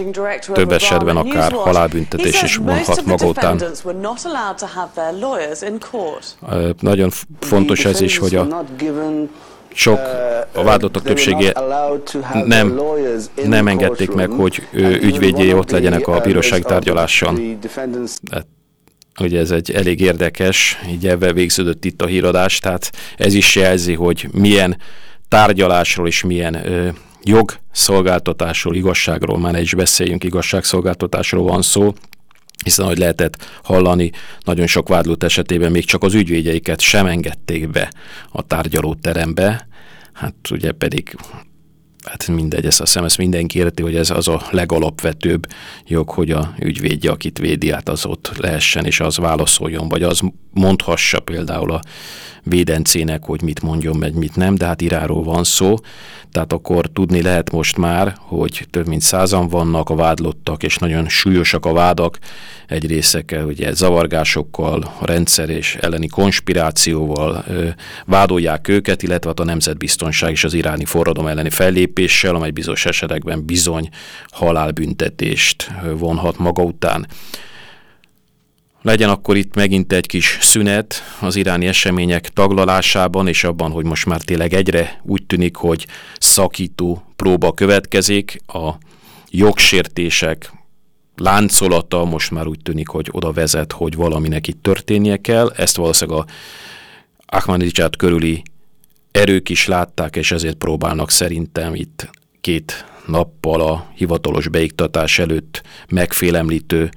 több esetben akár halálbüntetés is vonhat maga után. Nagyon fontos ez is, hogy a sok a vádlottak többsége nem, nem engedték meg, hogy ügyvédjei ott legyenek a bíróság tárgyaláson. De ugye ez egy elég érdekes, így ebben végződött itt a híradás, tehát ez is jelzi, hogy milyen tárgyalásról és milyen ö, jogszolgáltatásról, igazságról, már ne is beszéljünk, igazságszolgáltatásról van szó, hiszen ahogy lehetett hallani, nagyon sok vádlott esetében még csak az ügyvédjeiket sem engedték be a tárgyalóterembe, hát ugye pedig hát mindegy, ezt a szem, ezt mindenki érti, hogy ez az a legalapvetőbb jog, hogy a ügyvédje, akit védi, hát az ott lehessen, és az válaszoljon, vagy az mondhassa például a védencének, hogy mit mondjon, meg mit nem, de hát iráról van szó, tehát akkor tudni lehet most már, hogy több mint százan vannak a vádlottak, és nagyon súlyosak a vádak, egy részekkel, ugye zavargásokkal, a rendszer és elleni konspirációval ö, vádolják őket, illetve hát a nemzetbiztonság és az iráni forradalom elleni fellépéssel, amely bizonyos esetekben bizony halálbüntetést vonhat maga után. Legyen akkor itt megint egy kis szünet az iráni események taglalásában, és abban, hogy most már tényleg egyre úgy tűnik, hogy szakító próba következik, a jogsértések láncolata most már úgy tűnik, hogy oda vezet, hogy valaminek itt történnie kell. Ezt valószínűleg a Ahmadinejad körüli erők is látták, és ezért próbálnak szerintem itt két nappal a hivatalos beiktatás előtt megfélemlítő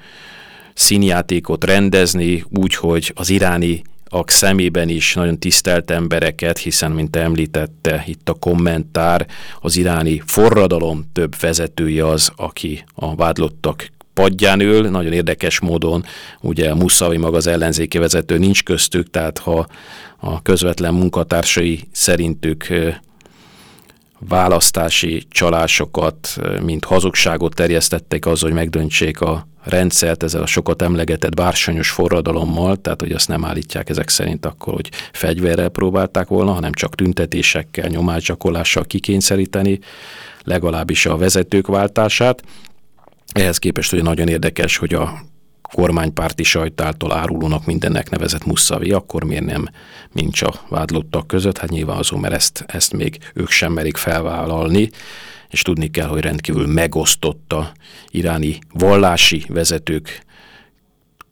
színjátékot rendezni, úgy, hogy az iráni a szemében is nagyon tisztelt embereket, hiszen, mint említette itt a kommentár, az iráni forradalom több vezetője az, aki a vádlottak padján ül, nagyon érdekes módon, ugye Muszavi maga az ellenzéki vezető nincs köztük, tehát ha a közvetlen munkatársai szerintük választási csalásokat, mint hazugságot terjesztették az, hogy megdöntsék a rendszert ezzel a sokat emlegetett bársonyos forradalommal, tehát hogy azt nem állítják ezek szerint akkor, hogy fegyverrel próbálták volna, hanem csak tüntetésekkel, nyomásgyakorlással kikényszeríteni legalábbis a vezetők váltását. Ehhez képest hogy nagyon érdekes, hogy a kormánypárti sajtáltól árulónak mindennek nevezett Muszavi, akkor miért nem nincs a vádlottak között? Hát nyilván azon, mert ezt, ezt még ők sem merik felvállalni, és tudni kell, hogy rendkívül megosztott a iráni vallási vezetők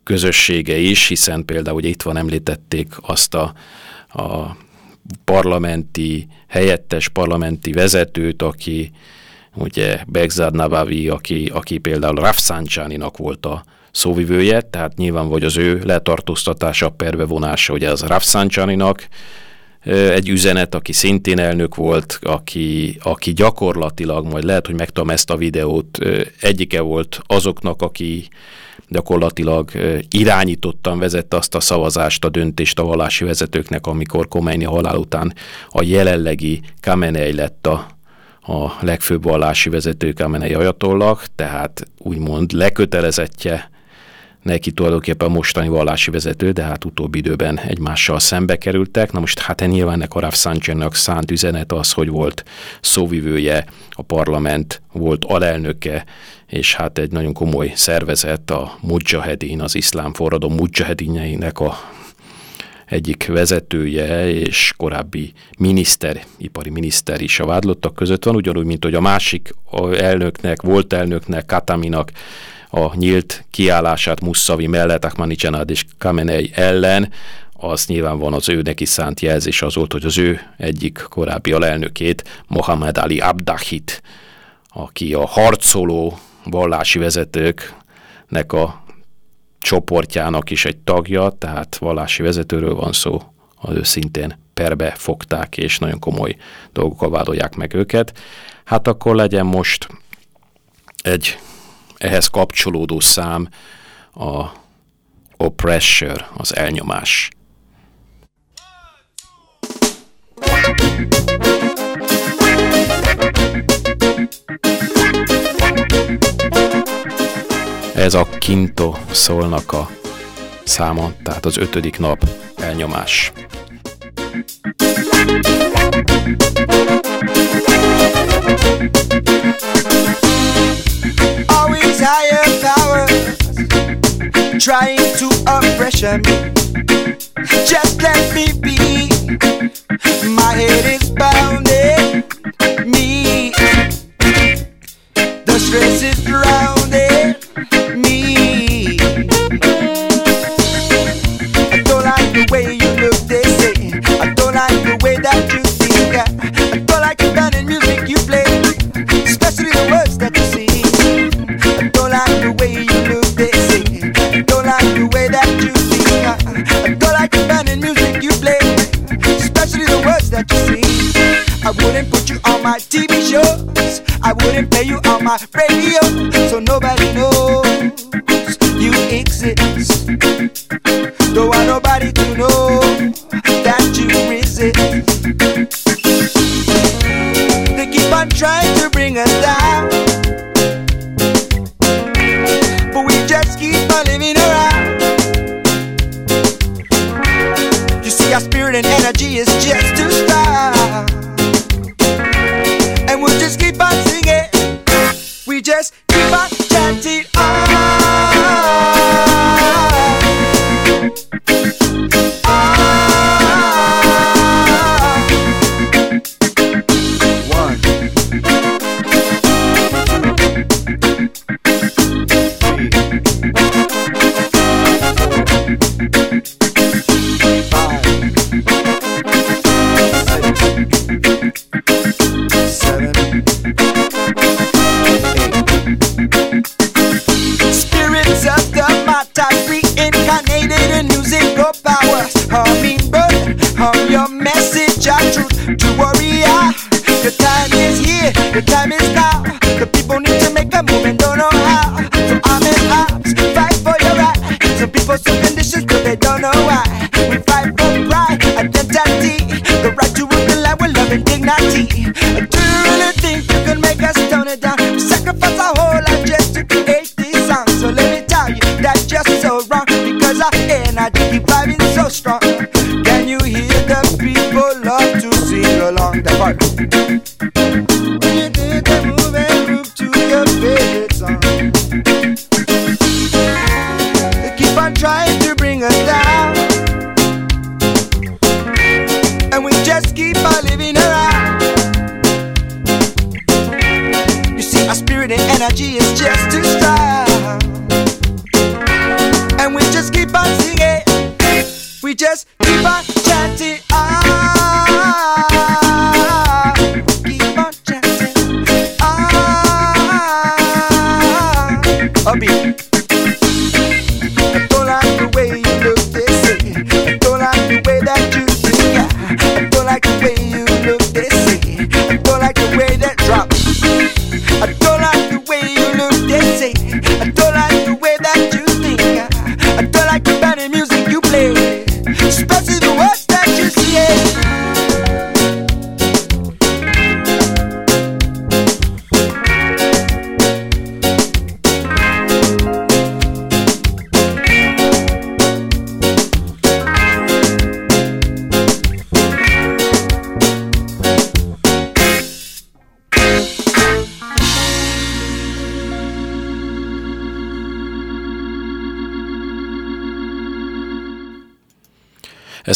közössége is, hiszen például ugye itt van említették azt a, a parlamenti, helyettes parlamenti vezetőt, aki ugye Begzad Navavi, aki, aki például Rafsanjaninak volt a szóvivője, tehát nyilván vagy az ő letartóztatása, perbe vonása, ugye az Rafsanjaninak egy üzenet, aki szintén elnök volt, aki, aki gyakorlatilag, majd lehet, hogy megtalálom ezt a videót, egyike volt azoknak, aki gyakorlatilag irányítottan vezette azt a szavazást, a döntést a vallási vezetőknek, amikor Khomeini halál után a jelenlegi Kamenei lett a a legfőbb vallási vezető Kamenei ajatollak, tehát úgymond lekötelezettje neki tulajdonképpen mostani vallási vezető, de hát utóbbi időben egymással szembe kerültek. Na most hát nyilván ennek a Rafsancsennak szánt üzenet az, hogy volt szóvivője, a parlament volt alelnöke, és hát egy nagyon komoly szervezet, a Mujahedin, az iszlám forradó Mujahedinjeinek a egyik vezetője és korábbi miniszter, ipari miniszter is a vádlottak között van, ugyanúgy, mint hogy a másik elnöknek, volt elnöknek, Kataminak a nyílt kiállását Muszavi mellett Ahmadinejad és Kamenei ellen, az nyilván van az ő neki szánt jelzés az volt, hogy az ő egyik korábbi alelnökét, Mohamed Ali Abdahit, aki a harcoló vallási vezetőknek a csoportjának is egy tagja, tehát vallási vezetőről van szó, az ő szintén perbe fogták, és nagyon komoly dolgokkal vádolják meg őket. Hát akkor legyen most egy ehhez kapcsolódó szám a oppressor, az elnyomás. Ez a Kinto szólnak a száma, tehát az ötödik nap elnyomás. Thank you. Trying to oppress me. Just let me be. My head is pounding me. The stress is drowning. my TV shows. I wouldn't pay you on my radio, so nobody knows you exist. Don't want nobody to know that you resist. They keep on trying to bring us down.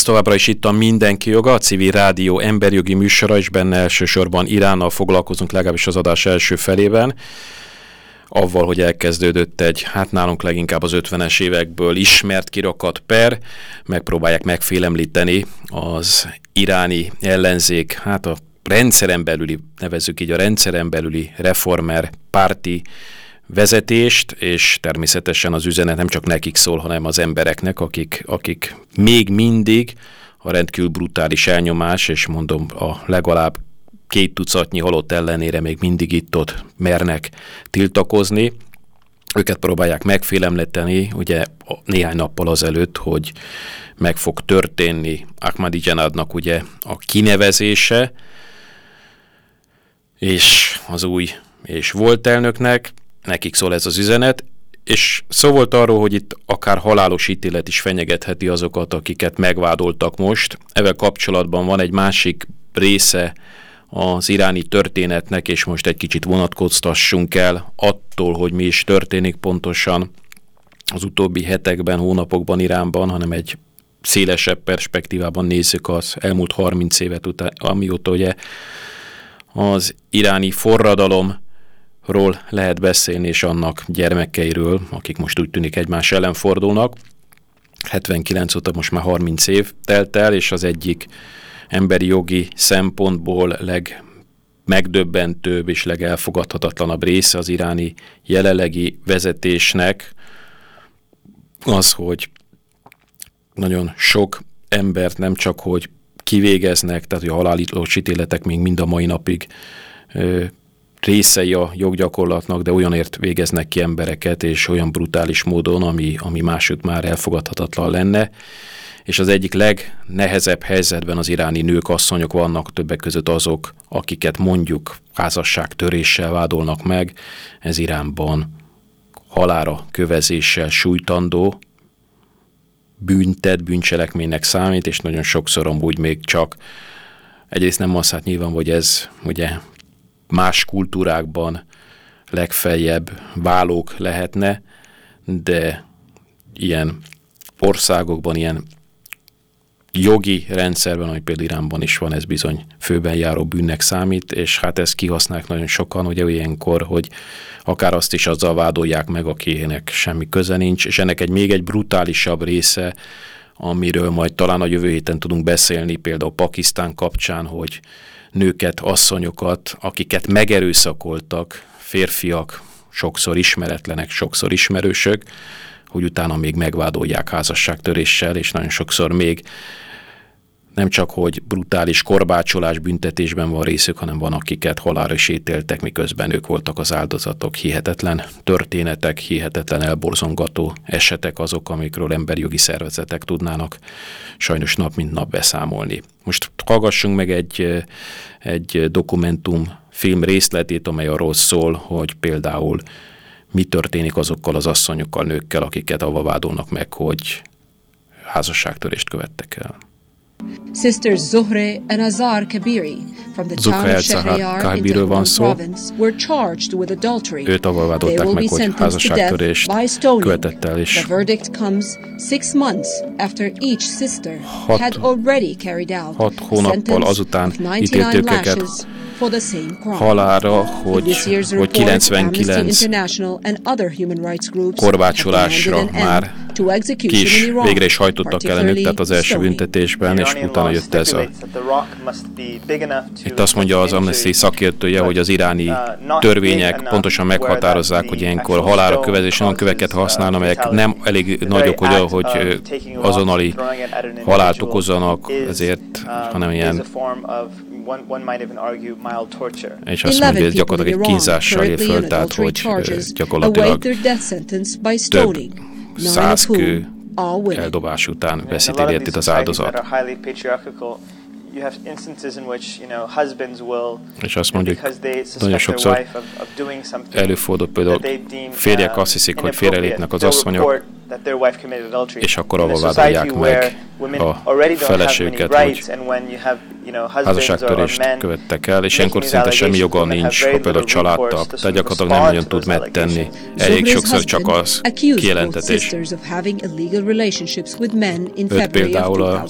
továbbra is itt a Mindenki Joga, a civil rádió emberjogi műsora, és benne elsősorban Iránnal foglalkozunk legalábbis az adás első felében avval, hogy elkezdődött egy, hát nálunk leginkább az 50-es évekből ismert kirakat per, megpróbálják megfélemlíteni az iráni ellenzék, hát a rendszeren belüli, nevezzük így a rendszeren belüli reformer párti vezetést, és természetesen az üzenet nem csak nekik szól, hanem az embereknek, akik, akik még mindig a rendkívül brutális elnyomás, és mondom a legalább két tucatnyi halott ellenére még mindig itt-ott mernek tiltakozni. Őket próbálják megfélemlíteni, ugye néhány nappal azelőtt, hogy meg fog történni Ahmadinejadnak ugye a kinevezése, és az új és volt elnöknek, Nekik szól ez az üzenet, és szó volt arról, hogy itt akár halálos ítélet is fenyegetheti azokat, akiket megvádoltak most. Evel kapcsolatban van egy másik része az iráni történetnek, és most egy kicsit vonatkoztassunk el attól, hogy mi is történik pontosan az utóbbi hetekben, hónapokban Iránban, hanem egy szélesebb perspektívában nézzük az elmúlt 30 évet után, amióta ugye az iráni forradalom forradalomról lehet beszélni, és annak gyermekeiről, akik most úgy tűnik egymás ellen fordulnak. 79 óta most már 30 év telt el, és az egyik emberi jogi szempontból leg megdöbbentőbb és legelfogadhatatlanabb része az iráni jelenlegi vezetésnek az, hogy nagyon sok embert nem csak, hogy kivégeznek, tehát hogy a halálítós ítéletek még mind a mai napig részei a joggyakorlatnak, de olyanért végeznek ki embereket, és olyan brutális módon, ami, ami másút már elfogadhatatlan lenne. És az egyik legnehezebb helyzetben az iráni nők, asszonyok vannak, többek között azok, akiket mondjuk házasságtöréssel vádolnak meg, ez Iránban halára kövezéssel sújtandó, bűntett, bűncselekménynek számít, és nagyon sokszor amúgy még csak egyrészt nem az, hát nyilván, hogy ez ugye más kultúrákban legfeljebb válók lehetne, de ilyen országokban, ilyen jogi rendszerben, ami például Iránban is van, ez bizony főben járó bűnnek számít, és hát ezt kihasználják nagyon sokan, ugye ilyenkor, hogy akár azt is azzal vádolják meg, akinek semmi köze nincs, és ennek egy még egy brutálisabb része, amiről majd talán a jövő héten tudunk beszélni, például Pakisztán kapcsán, hogy nőket, asszonyokat, akiket megerőszakoltak, férfiak, sokszor ismeretlenek, sokszor ismerősök, hogy utána még megvádolják házasságtöréssel, és nagyon sokszor még nem csak, hogy brutális korbácsolás büntetésben van részük, hanem van, akiket halálra is miközben ők voltak az áldozatok. Hihetetlen történetek, hihetetlen elborzongató esetek azok, amikről emberjogi szervezetek tudnának sajnos nap mint nap beszámolni. Most hallgassunk meg egy, egy dokumentum film részletét, amely arról szól, hogy például mi történik azokkal az asszonyokkal, nőkkel, akiket avva vádolnak meg, hogy házasságtörést követtek el. Sisters Zuhre and Azar Kabiri from the town of Shahryar in Tehran province were charged with adultery. Őt avval vádolták meg, hogy házasságtörést követett el, és The verdict comes six months after each sister had already carried out hat hónappal azután ítélték őket halára, hogy, hogy 99 korbácsolásra már ki is végre is hajtottak ellenük, tehát az első büntetésben, és utána jött ez a... Itt azt mondja az Amnesty szakértője, hogy az iráni törvények pontosan meghatározzák, hogy ilyenkor halára kövezés olyan köveket használnak, amelyek nem elég nagyok, hogy, hogy azonnali halált okozzanak, ezért, hanem ilyen és azt mondja, hogy gyakorlatilag egy kínzással ér föl, tehát hogy gyakorlatilag több száz kő eldobás után veszíti életét az áldozat. És azt mondjuk, nagyon sokszor előfordul például férjek azt hiszik, hogy félrelépnek az asszonyok, és akkor avval vádolják meg a feleségüket, hogy házasságtörést követtek el, és ilyenkor szinte semmi joga nincs, ha például családtag, tehát gyakorlatilag nem nagyon tud megtenni. Elég sokszor csak az kijelentetés. Őt például a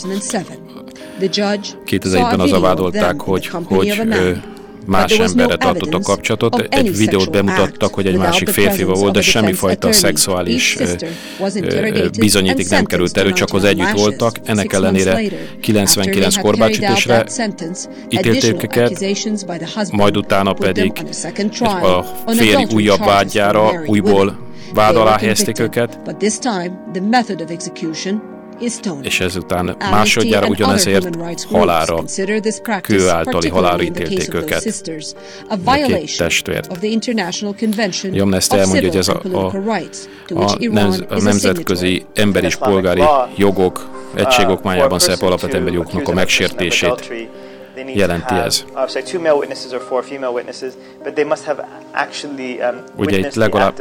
2001-ben az vádolták, hogy, hogy ő más emberre tartott a kapcsolatot. Egy videót bemutattak, hogy egy másik férfival volt, de semmifajta szexuális bizonyíték nem került elő, csak az együtt voltak. Ennek ellenére 99 korbácsütésre ítélték őket, majd utána pedig a férj újabb vágyára újból vád alá helyezték őket és ezután másodjára ugyanezért halára, kő általi halára ítélték őket. A két testvért. Amnesty elmondja, hogy ez a, a, a, a nemzetközi emberi és polgári jogok egységokmányában szerep alapvető emberi jogoknak a megsértését jelenti ez. Ugye itt legalább,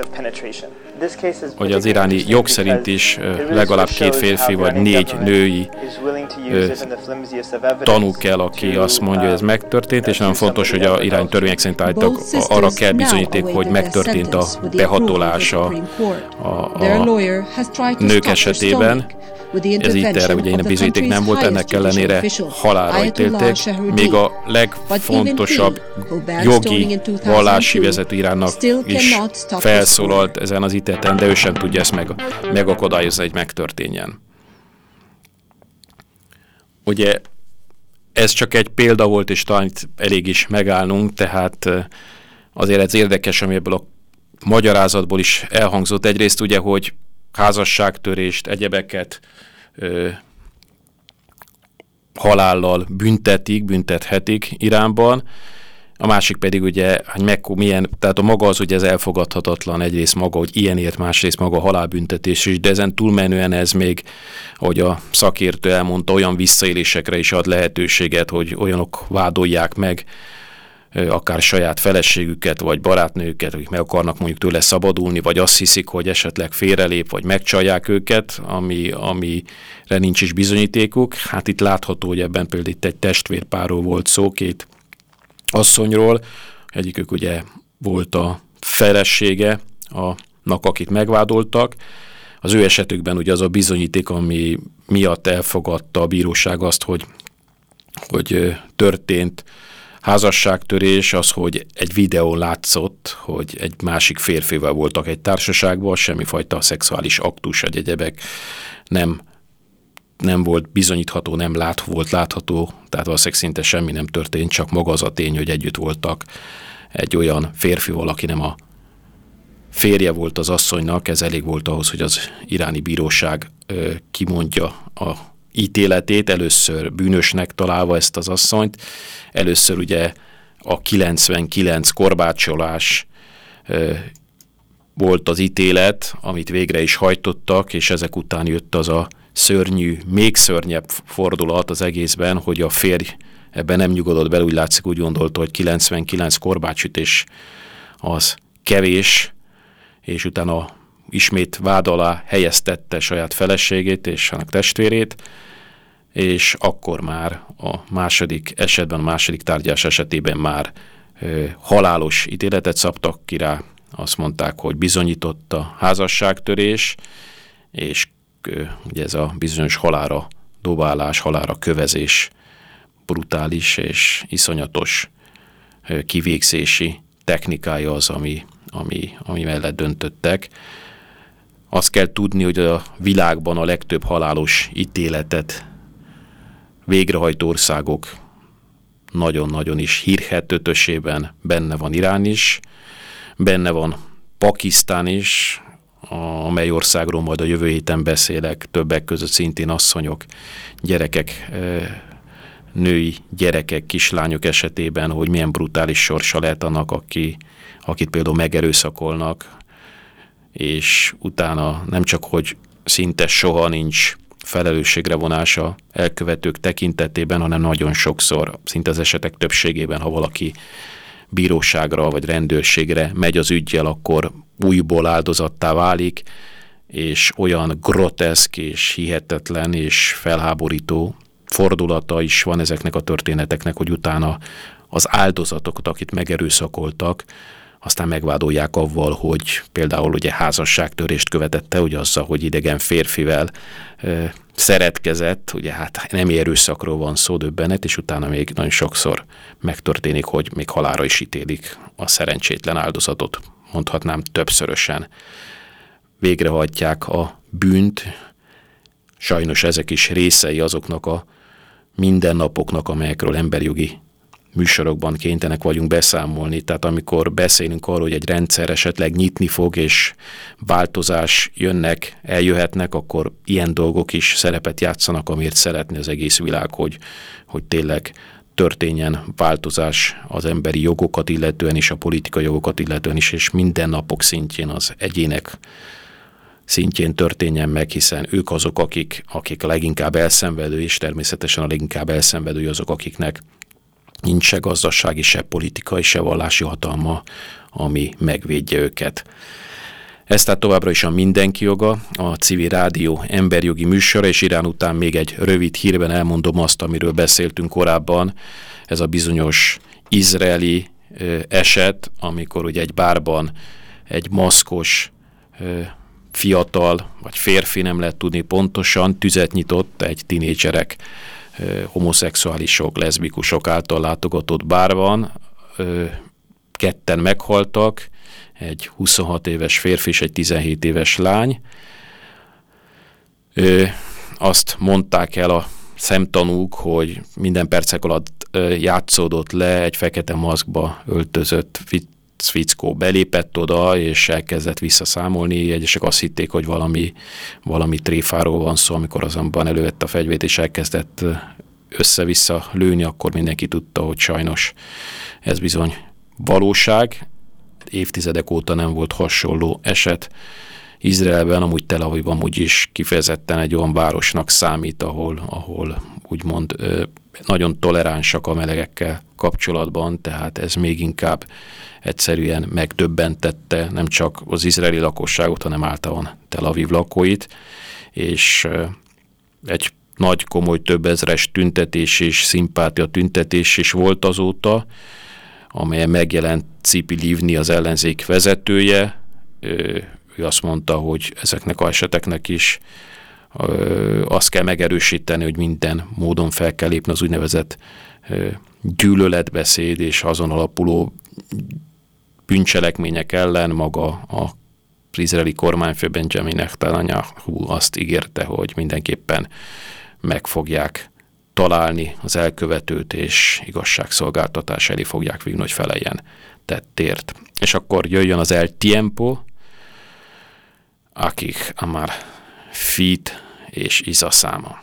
hogy az iráni jog szerint is legalább két férfi vagy négy női tanú kell, aki azt mondja, hogy ez megtörtént, és nagyon fontos, hogy a irány törvények szerint állítak, arra kell bizonyíték, hogy megtörtént a behatolása a, a nők esetében, ez itt erre ugye én a bizonyíték nem volt, ennek ellenére halálra ítélték. Még a legfontosabb jogi vallási vezető Iránnak is felszólalt ezen az ítéleten, de ő sem tudja ezt meg, megakadályozni, hogy megtörténjen. Ugye ez csak egy példa volt, és talán itt elég is megállnunk, tehát azért ez érdekes, ami ebből a magyarázatból is elhangzott. Egyrészt ugye, hogy házasságtörést, egyebeket ö, halállal büntetik, büntethetik Iránban. A másik pedig ugye, hogy meg, milyen, tehát a maga az ugye ez elfogadhatatlan, egyrészt maga, hogy ilyenért, másrészt maga a halálbüntetés is, de ezen túlmenően ez még, hogy a szakértő elmondta, olyan visszaélésekre is ad lehetőséget, hogy olyanok vádolják meg akár saját feleségüket, vagy barátnőket, akik meg akarnak mondjuk tőle szabadulni, vagy azt hiszik, hogy esetleg félrelép, vagy megcsalják őket, ami, amire nincs is bizonyítékuk. Hát itt látható, hogy ebben például itt egy testvérpárról volt szó, két asszonyról, egyikük ugye volt a felesége annak, akit megvádoltak, az ő esetükben ugye az a bizonyíték, ami miatt elfogadta a bíróság azt, hogy, hogy történt házasságtörés az, hogy egy videón látszott, hogy egy másik férfival voltak egy társaságban, semmifajta szexuális aktus, egy egyebek nem, nem volt bizonyítható, nem lát, volt látható, tehát valószínűleg szinte semmi nem történt, csak maga az a tény, hogy együtt voltak egy olyan férfival, aki nem a férje volt az asszonynak, ez elég volt ahhoz, hogy az iráni bíróság kimondja a ítéletét, először bűnösnek találva ezt az asszonyt, először ugye a 99 korbácsolás volt az ítélet, amit végre is hajtottak, és ezek után jött az a szörnyű, még szörnyebb fordulat az egészben, hogy a férj ebben nem nyugodott bele, úgy látszik, úgy gondolta, hogy 99 korbácsütés az kevés, és utána ismét vád alá helyeztette saját feleségét és annak testvérét, és akkor már a második esetben, a második tárgyás esetében már ö, halálos ítéletet szabtak ki rá, azt mondták, hogy bizonyított a házasságtörés, és ö, ugye ez a bizonyos halára dobálás, halára kövezés brutális és iszonyatos ö, kivégzési technikája az, ami, ami, ami mellett döntöttek. Azt kell tudni, hogy a világban a legtöbb halálos ítéletet végrehajtó országok nagyon-nagyon is hírhet ötösében benne van Irán is, benne van Pakisztán is, amely országról majd a jövő héten beszélek, többek között szintén asszonyok, gyerekek, női gyerekek, kislányok esetében, hogy milyen brutális sorsa lehet annak, aki, akit például megerőszakolnak, és utána nem csak, hogy szinte soha nincs felelősségre vonása elkövetők tekintetében, hanem nagyon sokszor, szinte az esetek többségében, ha valaki bíróságra vagy rendőrségre megy az ügyjel, akkor újból áldozattá válik, és olyan groteszk és hihetetlen és felháborító fordulata is van ezeknek a történeteknek, hogy utána az áldozatokat, akit megerőszakoltak, aztán megvádolják avval, hogy például ugye házasságtörést követette, ugye azzal, hogy idegen férfivel ö, szeretkezett, ugye hát nem erőszakról van szó döbbenet, és utána még nagyon sokszor megtörténik, hogy még halára is ítélik a szerencsétlen áldozatot, mondhatnám többszörösen. Végrehajtják a bűnt, sajnos ezek is részei azoknak a mindennapoknak, amelyekről emberjogi műsorokban kénytenek vagyunk beszámolni. Tehát amikor beszélünk arról, hogy egy rendszer esetleg nyitni fog, és változás jönnek, eljöhetnek, akkor ilyen dolgok is szerepet játszanak, amiért szeretné az egész világ, hogy, hogy tényleg történjen változás az emberi jogokat illetően is, a politikai jogokat illetően is, és minden napok szintjén az egyének szintjén történjen meg, hiszen ők azok, akik, akik a leginkább elszenvedő, és természetesen a leginkább elszenvedő azok, akiknek nincs se gazdasági, se politikai, se vallási hatalma, ami megvédje őket. Ez tehát továbbra is a mindenki joga, a civil rádió emberjogi műsora, és Irán után még egy rövid hírben elmondom azt, amiről beszéltünk korábban, ez a bizonyos izraeli eset, amikor ugye egy bárban egy maszkos fiatal vagy férfi, nem lehet tudni pontosan, tüzet nyitott egy tinédzserek, homoszexuálisok, leszbikusok által látogatott bárban. Ketten meghaltak, egy 26 éves férfi és egy 17 éves lány. Azt mondták el a szemtanúk, hogy minden percek alatt játszódott le egy fekete maszkba öltözött fickó belépett oda, és elkezdett visszaszámolni, egyesek azt hitték, hogy valami, valami tréfáról van szó, amikor azonban elővette a fegyvét, és elkezdett össze-vissza lőni, akkor mindenki tudta, hogy sajnos ez bizony valóság. Évtizedek óta nem volt hasonló eset. Izraelben, amúgy Tel Aviv amúgy is kifejezetten egy olyan városnak számít, ahol, ahol úgymond nagyon toleránsak a melegekkel kapcsolatban, tehát ez még inkább egyszerűen megdöbbentette nem csak az izraeli lakosságot, hanem általán Tel Aviv lakóit, és egy nagy, komoly, több ezres tüntetés és szimpátia tüntetés is volt azóta, amelyen megjelent Cipi Livni, az ellenzék vezetője. Ő azt mondta, hogy ezeknek a eseteknek is azt kell megerősíteni, hogy minden módon fel kell lépni az úgynevezett gyűlöletbeszéd és azon alapuló bűncselekmények ellen maga a az izraeli kormányfő Benjamin Netanyahu azt ígérte, hogy mindenképpen meg fogják találni az elkövetőt, és igazságszolgáltatás elé fogják vinni, hogy feleljen tettért. És akkor jöjjön az El Tiempo, akik Amar Fit és Iza száma.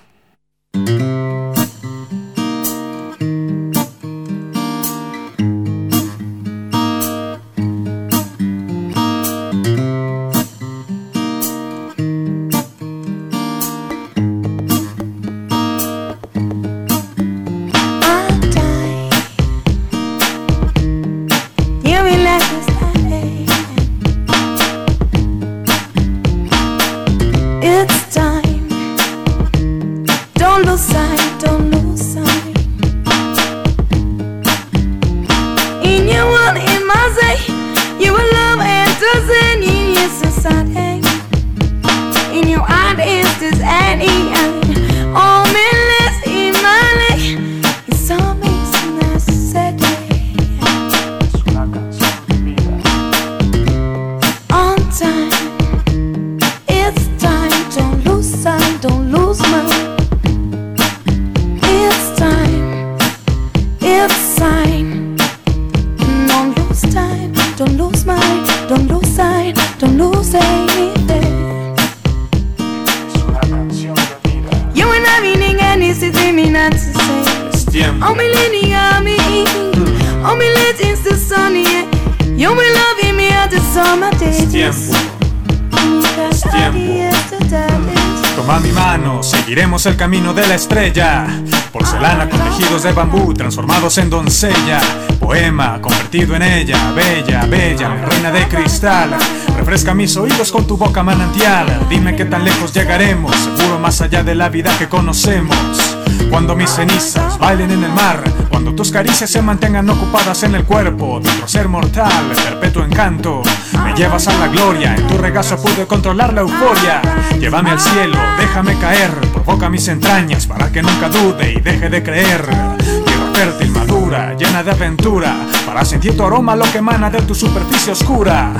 Camino de la estrella. Porcelana con tejidos de bambú transformados en doncella. Poema convertido en ella, bella, bella, reina de cristal. Refresca mis oídos con tu boca manantial. Dime qué tan lejos llegaremos, seguro más allá de la vida que conocemos. Cuando mis cenizas bailen en el mar, cuando tus caricias se mantengan ocupadas en el cuerpo de ser mortal, perpetuo encanto. Me llevas a la gloria, en tu regazo pude controlar la euforia. Llévame al cielo, déjame caer, provoca mis entrañas para que nunca dude y deje de creer. Tierra fértil, madura, llena de aventura, para sentir tu aroma lo que emana de tu superficie oscura.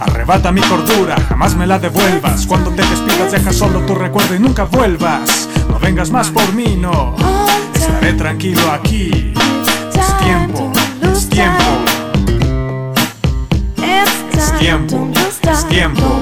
Arrebata mi cordura, jamás me la devuelvas. Cuando te despidas, deja solo tu recuerdo y nunca vuelvas. No vengas más por mí, no. Estaré tranquilo aquí. Es tiempo, es tiempo. Es tiempo, es tiempo.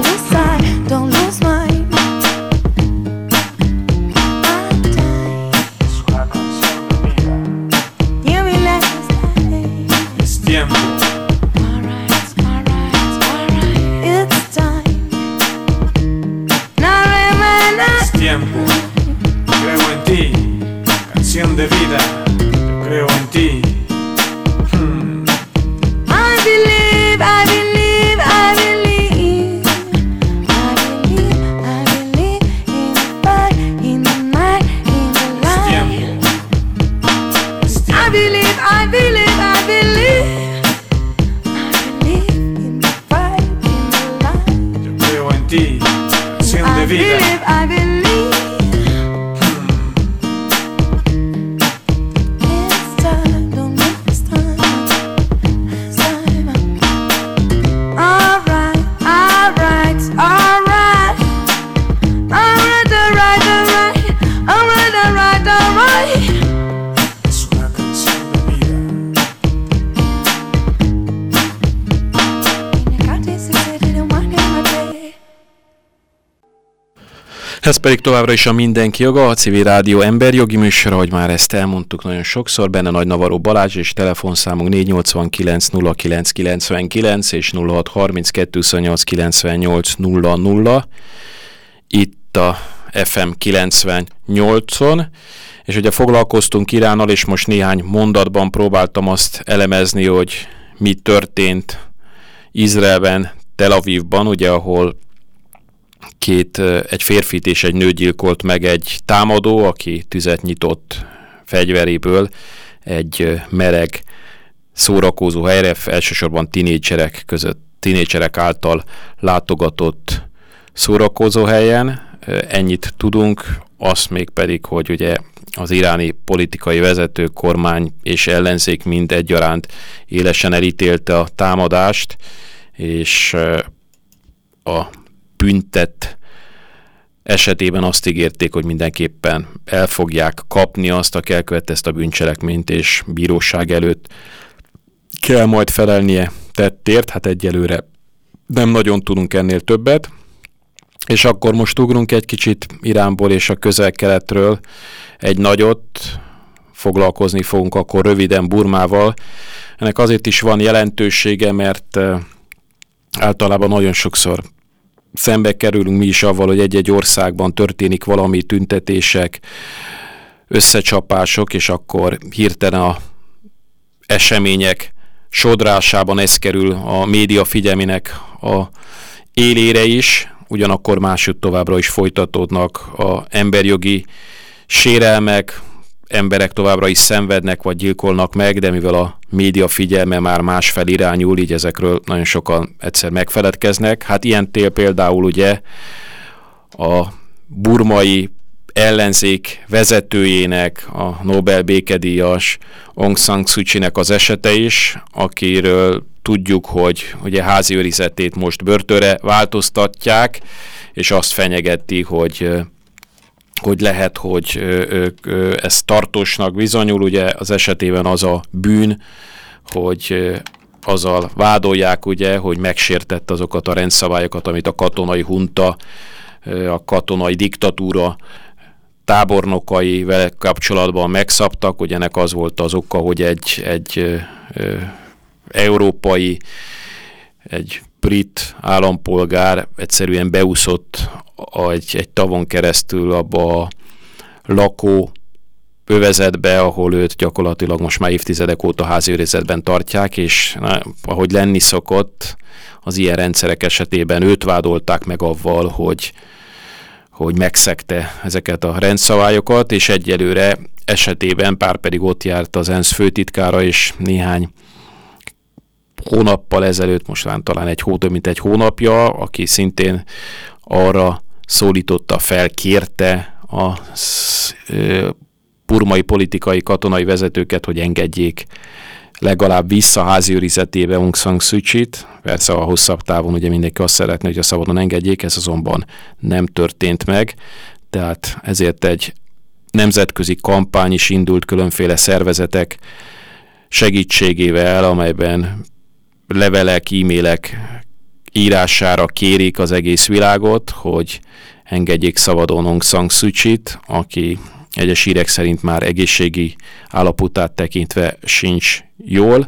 de vida, pedig továbbra is a Mindenki Joga, a Civil Rádió emberjogi műsora, hogy már ezt elmondtuk nagyon sokszor, benne Nagy Navaró Balázs és telefonszámunk 489 0999 és 0632 98 00. Itt a FM 98-on, és ugye foglalkoztunk Iránnal, és most néhány mondatban próbáltam azt elemezni, hogy mi történt Izraelben, Tel Avivban, ugye ahol két, egy férfit és egy nőt gyilkolt meg egy támadó, aki tüzet nyitott fegyveréből egy mereg szórakozó helyre, elsősorban tinédzserek között, tinédzserek által látogatott szórakozó helyen. Ennyit tudunk, azt még pedig, hogy ugye az iráni politikai vezető, kormány és ellenzék mind egyaránt élesen elítélte a támadást, és a büntett esetében azt ígérték, hogy mindenképpen el fogják kapni azt, aki elkövette ezt a bűncselekményt, és bíróság előtt kell majd felelnie tettért, hát egyelőre nem nagyon tudunk ennél többet. És akkor most ugrunk egy kicsit Iránból és a közel-keletről egy nagyot, foglalkozni fogunk akkor röviden Burmával. Ennek azért is van jelentősége, mert eh, általában nagyon sokszor szembe kerülünk mi is avval, hogy egy-egy országban történik valami tüntetések, összecsapások, és akkor hirtelen a események sodrásában ez kerül a média figyelmének a élére is, ugyanakkor máshogy továbbra is folytatódnak a emberjogi sérelmek, emberek továbbra is szenvednek vagy gyilkolnak meg, de mivel a média figyelme már másfel irányul, így ezekről nagyon sokan egyszer megfeledkeznek. Hát ilyen tél például ugye a burmai ellenzék vezetőjének, a Nobel békedíjas Aung San Suu Kyi-nek az esete is, akiről tudjuk, hogy ugye házi őrizetét most börtöre változtatják, és azt fenyegeti, hogy hogy lehet, hogy ez tartósnak bizonyul, ugye az esetében az a bűn, hogy azzal vádolják, ugye, hogy megsértett azokat a rendszabályokat, amit a katonai hunta, a katonai diktatúra tábornokai vele kapcsolatban megszabtak, ugye ennek az volt az oka, hogy egy, egy európai, egy brit állampolgár egyszerűen beúszott egy, egy tavon keresztül abba a lakó övezetbe, ahol őt gyakorlatilag most már évtizedek óta háziőrizetben tartják, és ahogy lenni szokott, az ilyen rendszerek esetében őt vádolták meg avval, hogy, hogy megszegte ezeket a rendszabályokat, és egyelőre esetében pár pedig ott járt az ENSZ főtitkára, és néhány hónappal ezelőtt, most talán egy hó, több mint egy hónapja, aki szintén arra szólította fel, kérte a burmai politikai katonai vezetőket, hogy engedjék legalább vissza házi őrizetébe Aung San. Persze a hosszabb távon ugye mindenki azt szeretné, hogy a szabadon engedjék, ez azonban nem történt meg. Tehát ezért egy nemzetközi kampány is indult különféle szervezetek segítségével, amelyben levelek, e-mailek írására kérik az egész világot, hogy engedjék szabadon Aung San Suu Kyi-t, aki egyes hírek szerint már egészségi állapotát tekintve sincs jól,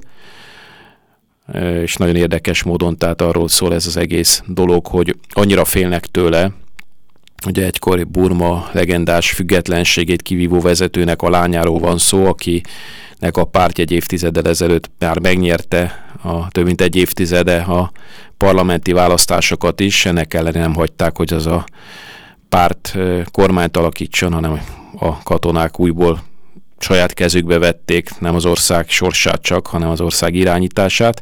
és nagyon érdekes módon, tehát arról szól ez az egész dolog, hogy annyira félnek tőle, Ugye egykor Burma legendás függetlenségét kivívó vezetőnek a lányáról van szó, akinek a párt egy évtizeddel ezelőtt már megnyerte a több mint egy évtizede a parlamenti választásokat is, ennek ellenére nem hagyták, hogy az a párt kormányt alakítson, hanem a katonák újból saját kezükbe vették nem az ország sorsát csak, hanem az ország irányítását,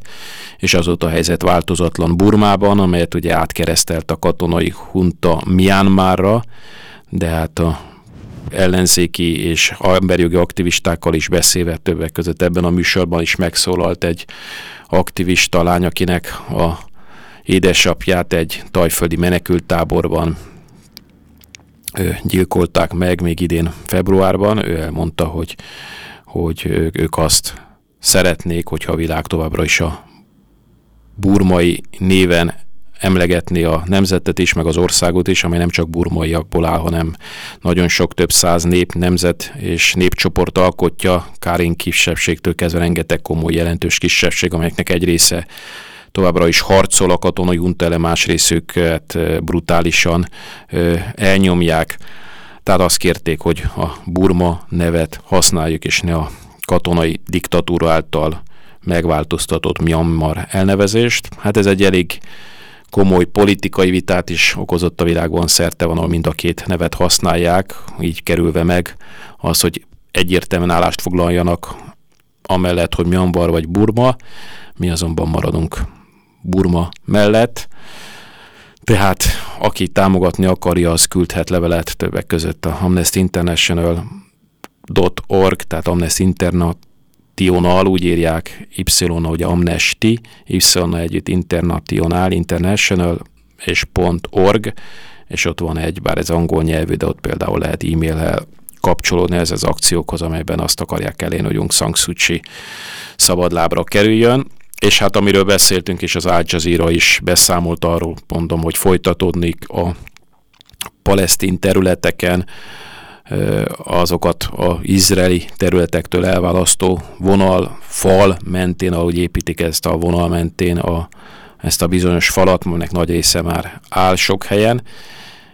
és azóta a helyzet változatlan Burmában, amelyet ugye átkeresztelt a katonai hunta Myanmarra, de hát a ellenzéki és emberjogi aktivistákkal is beszélve többek között ebben a műsorban is megszólalt egy aktivista lány, akinek a édesapját egy tajföldi menekültáborban gyilkolták meg még idén februárban. Ő elmondta, hogy, hogy ők azt szeretnék, hogyha a világ továbbra is a burmai néven emlegetni a nemzetet is, meg az országot is, amely nem csak burmaiakból áll, hanem nagyon sok több száz nép, nemzet és népcsoport alkotja, Kárin kisebbségtől kezdve rengeteg komoly jelentős kisebbség, amelyeknek egy része továbbra is harcol a katonai juntele, más részüket brutálisan elnyomják. Tehát azt kérték, hogy a Burma nevet használjuk, és ne a katonai diktatúra által megváltoztatott Myanmar elnevezést. Hát ez egy elég komoly politikai vitát is okozott a világban szerte van, ahol mind a két nevet használják, így kerülve meg az, hogy egyértelműen állást foglaljanak amellett, hogy Myanmar vagy Burma, mi azonban maradunk Burma mellett. Tehát aki támogatni akarja, az küldhet levelet többek között a Amnesty International.org, tehát Amnesty International, úgy írják Y, hogy Amnesty, Y együtt International, International, és .org, és ott van egy, bár ez angol nyelvű, de ott például lehet e-mail kapcsolódni ez az akciókhoz, amelyben azt akarják elén, hogy Aung San Suu Kyi szabadlábra kerüljön és hát amiről beszéltünk, és az Al Jazeera is beszámolt arról, mondom, hogy folytatódnik a palesztin területeken azokat az izraeli területektől elválasztó vonal, fal mentén, ahogy építik ezt a vonal mentén a, ezt a bizonyos falat, aminek nagy része már áll sok helyen,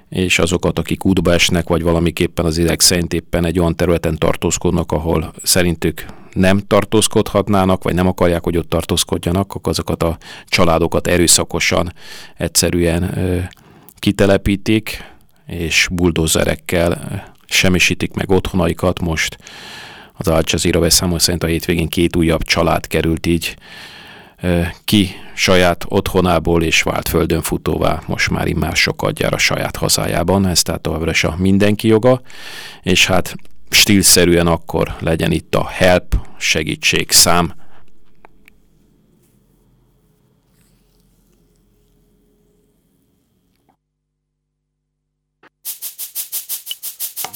és azokat, akik útba esnek, vagy valamiképpen az ideg szerint éppen egy olyan területen tartózkodnak, ahol szerintük nem tartózkodhatnának, vagy nem akarják, hogy ott tartózkodjanak, akkor azokat a családokat erőszakosan egyszerűen kitelepítik, és buldózerekkel semmisítik meg otthonaikat. Most az Al Jazeera beszámol szerint a hétvégén két újabb család került így ki saját otthonából, és vált földön futóvá most már immár sokat gyár a saját hazájában. Ez tehát továbbra is a mindenki joga, és hát stílszerűen akkor legyen itt a help segítség szám.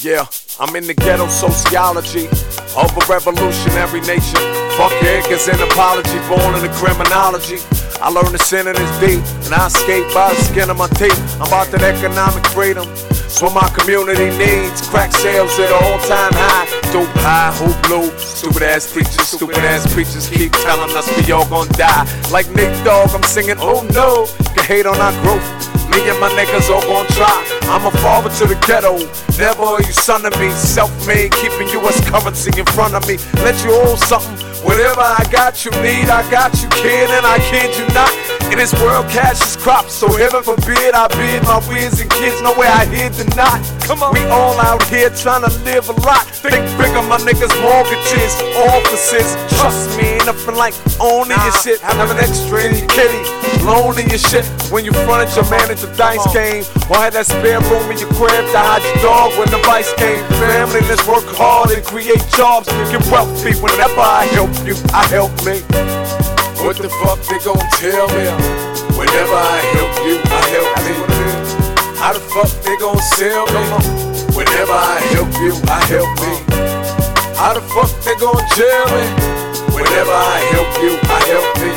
Yeah, I'm in the ghetto sociology of a revolutionary nation. Fuck ignorance and apology, born in the criminology. I learned the sin in this deep, and I escape by the skin of my teeth. I'm about that economic freedom. It's what my community needs. Crack sales at all time high. Dope high, hope low. Stupid ass preachers, stupid ass preachers keep telling us we all gonna die. Like Nick Dogg, I'm singing, oh no. Can hate on our growth. Me and my niggas all gon' try. I'm a father to the ghetto. Never are you son of me. Self made, keeping US currency in front of me. Let you owe something. Whatever I got, you need. I got you, kid, and I kid you not. In this world, cash is crops, so heaven forbid I bid my whiz and kids know where I hid the knot. Come on, we all out here trying to live a lot. Think bigger, my niggas, mortgages, offices. Trust me, ain't nothing like owning your shit. I have an extra in your kitty, loaning your shit. When you fronted your manager, dice game. Or had that spare room in your crib to hide your dog when the vice came. Family, let's work hard and create jobs. Get wealthy whenever I help you, I help me. What the fuck they gon' tell me? Whenever I help you, I help me. How the fuck they gon' sell me? Whenever I help you, I help me. How the fuck they gon' jail me? Whenever I help you, I help me.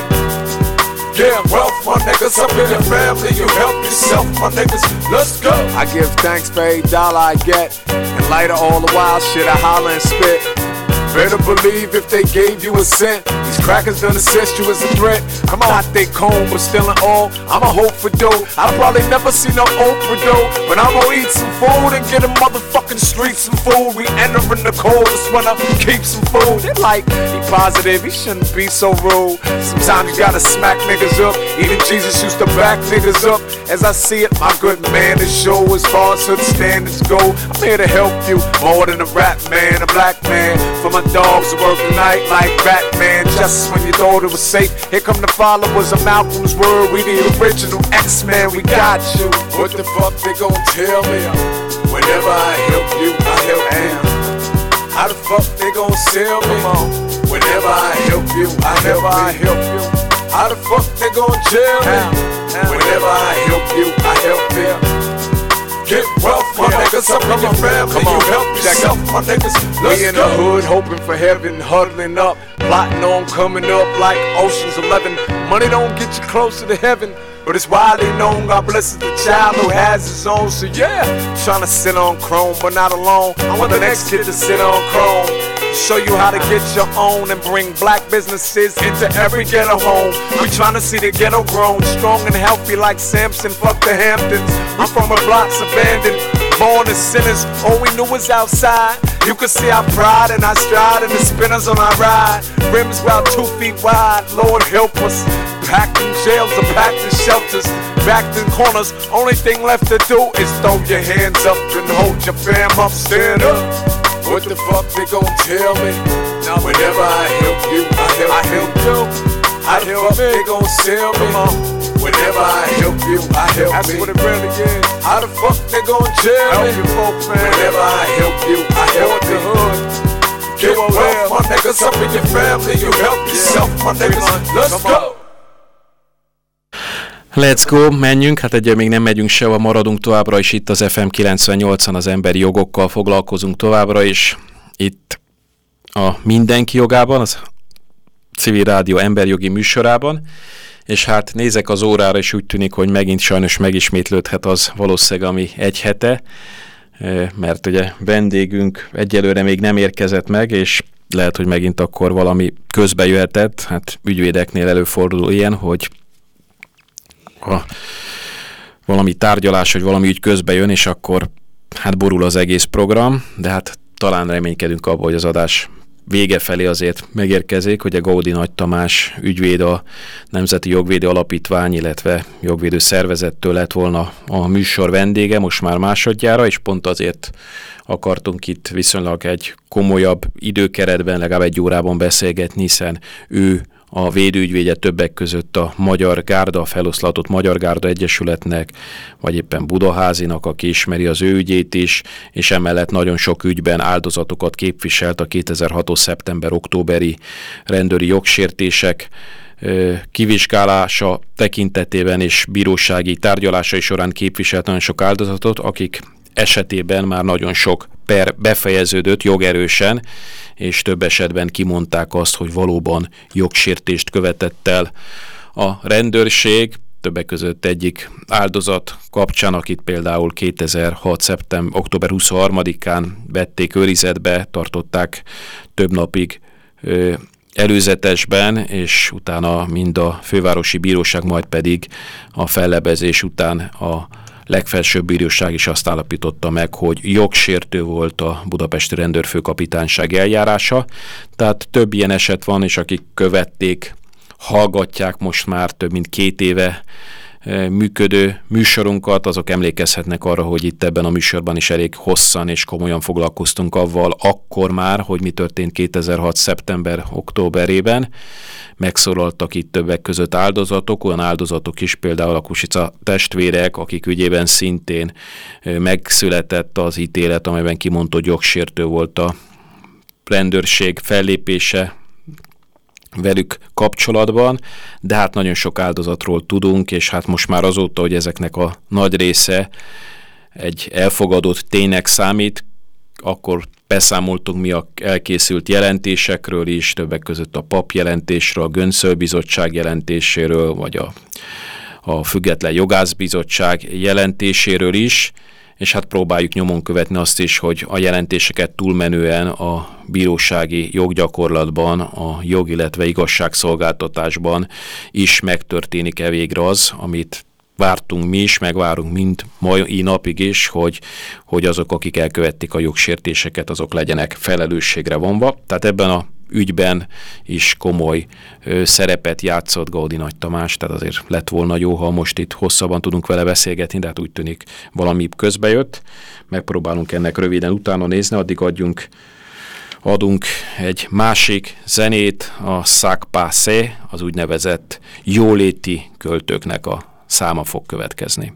Yeah, wealth, my niggas, up in your family, you help yourself, my niggas, let's go. I give thanks for every dollar I get, and lighter all the while, shit I holler and spit. Better believe if they gave you a cent, These crackers done assist you as a threat. I'm not they cone, but still all, I'm a hope for dough. I'll probably never see no Oprah dough, but I'm gonna eat some food and get a motherfucking street some food. We entering the cold, coldest when I keep some food. They like, he positive, he shouldn't be so rude. Sometimes you gotta smack niggas up. Even Jesus used to back niggas up. As I see it, my good man, is show as far as standards go. I'm here to help you more than a rap man, a black man. For my dogs work the night like Batman. Just when you thought it was safe, here come the followers of Malcolm's word. We the original X-Men, we got you. What the fuck they gon' tell me? Whenever I help you, I help them. How the fuck they gon' sell me? Whenever I help you, I help I help you. How the fuck they gon' jail me? Whenever I help you, I help them. Get wealth, my yeah. niggas, up in your family. Come on, you help yourself, my niggas. Let's we in the hood, hoping for heaven, huddling up, plotting on coming up like Ocean's Eleven. Money don't get you closer to heaven. But it's widely known God blesses the child who has his own. So yeah, trying to sit on chrome, but not alone. I want the next kid to sit on chrome. Show you how to get your own and bring black businesses into every ghetto home. We trying to see the ghetto grown, strong and healthy like Samson. Fuck the Hamptons. I'm from a blocks abandoned. Born as sinners, all we knew was outside. You could see our pride and our stride and the spinners on our ride. Rims about two feet wide, Lord help us. Packed in jails or packed in shelters, backed in corners. Only thing left to do is throw your hands up and hold your fam up, stand up. What the fuck they gon' tell me? Now whenever I help you, I help, I help you. How the fuck they gon' sell me? Whenever I help you, I help That's me. That's what it really is. How the fuck they gon' jail help me? You folks, man. Whenever I help you, I help the hood. Get well, my niggas up in your family. You help yourself, my niggas. Let's go. Let's go, menjünk, hát egyre még nem megyünk sehova, maradunk továbbra is itt az FM 98-an az emberi jogokkal foglalkozunk továbbra is. Itt a Mindenki jogában, az civil rádió emberjogi műsorában, és hát nézek az órára, és úgy tűnik, hogy megint sajnos megismétlődhet az valószínűleg, ami egy hete, mert ugye vendégünk egyelőre még nem érkezett meg, és lehet, hogy megint akkor valami közbe jöhetett, hát ügyvédeknél előfordul ilyen, hogy ha valami tárgyalás, vagy valami ügy közbe jön, és akkor hát borul az egész program, de hát talán reménykedünk abban, hogy az adás vége felé azért megérkezik, hogy a Gaudi Nagy Tamás ügyvéd a Nemzeti Jogvédő Alapítvány, illetve jogvédő szervezettől lett volna a műsor vendége, most már másodjára, és pont azért akartunk itt viszonylag egy komolyabb időkeretben, legalább egy órában beszélgetni, hiszen ő a védőügyvédje többek között a Magyar Gárda, feloszlatott Magyar Gárda Egyesületnek, vagy éppen Budaházinak, aki ismeri az ő ügyét is, és emellett nagyon sok ügyben áldozatokat képviselt a 2006. szeptember-októberi rendőri jogsértések kivizsgálása tekintetében és bírósági tárgyalásai során képviselt nagyon sok áldozatot, akik esetében már nagyon sok per befejeződött jogerősen, és több esetben kimondták azt, hogy valóban jogsértést követett el a rendőrség, többek között egyik áldozat kapcsán, akit például 2006. szeptember, október 23-án vették őrizetbe, tartották több napig ö, előzetesben, és utána mind a fővárosi bíróság, majd pedig a fellebezés után a legfelsőbb bíróság is azt állapította meg, hogy jogsértő volt a budapesti rendőrfőkapitányság eljárása, tehát több ilyen eset van, és akik követték, hallgatják most már több mint két éve működő műsorunkat, azok emlékezhetnek arra, hogy itt ebben a műsorban is elég hosszan és komolyan foglalkoztunk avval akkor már, hogy mi történt 2006. szeptember-októberében, megszólaltak itt többek között áldozatok, olyan áldozatok is, például a Kusica testvérek, akik ügyében szintén megszületett az ítélet, amelyben kimondott jogsértő volt a rendőrség fellépése velük kapcsolatban, de hát nagyon sok áldozatról tudunk, és hát most már azóta, hogy ezeknek a nagy része egy elfogadott ténynek számít, akkor beszámoltunk mi a elkészült jelentésekről is, többek között a PAP jelentésről, a Gönszölbizottság jelentéséről, vagy a, a Független Jogászbizottság jelentéséről is, és hát próbáljuk nyomon követni azt is, hogy a jelentéseket túlmenően a bírósági joggyakorlatban, a jog, illetve igazságszolgáltatásban is megtörténik-e végre az, amit vártunk mi is, megvárunk mind mai napig is, hogy, hogy azok, akik elkövették a jogsértéseket, azok legyenek felelősségre vonva. Tehát ebben a ügyben is komoly szerepet játszott Gaudi Nagy Tamás, tehát azért lett volna jó, ha most itt hosszabban tudunk vele beszélgetni, de hát úgy tűnik valami közbejött. Megpróbálunk ennek röviden utána nézni, addig adjunk adunk egy másik zenét, a Szakpászé, az úgynevezett jóléti költőknek a száma fog következni.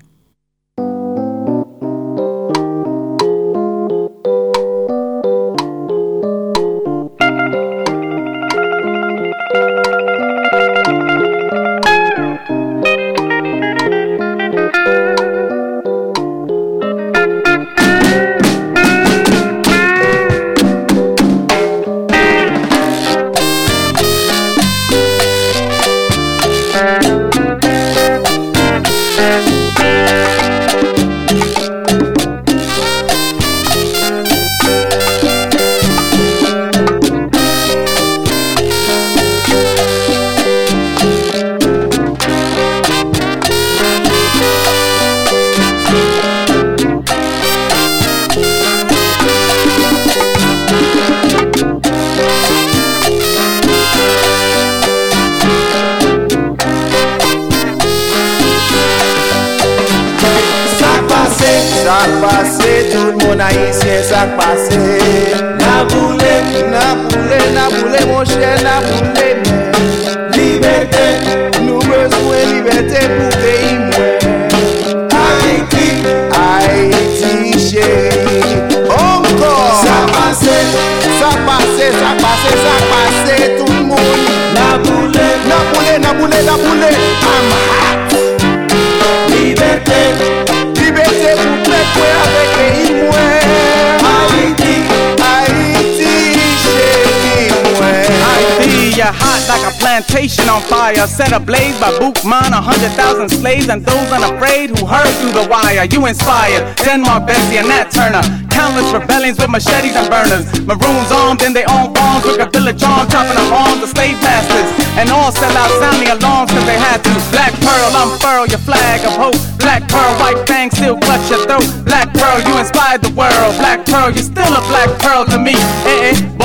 Set ablaze by Bookman, a hundred thousand slaves and those unafraid who heard through the wire. You inspired Denmark, Bessie, and Nat Turner. Countless rebellions with machetes and burners. Maroons armed in their own farms with a village arm, chopping up arms of slave masters. And all sell out sounding alarms cause they had to. Black Pearl, unfurl your flag of hope. Black Pearl, white fang, still clutch your throat. Black Pearl, you inspired the world. Black Pearl, you're still a Black Pearl to me. Eh eh,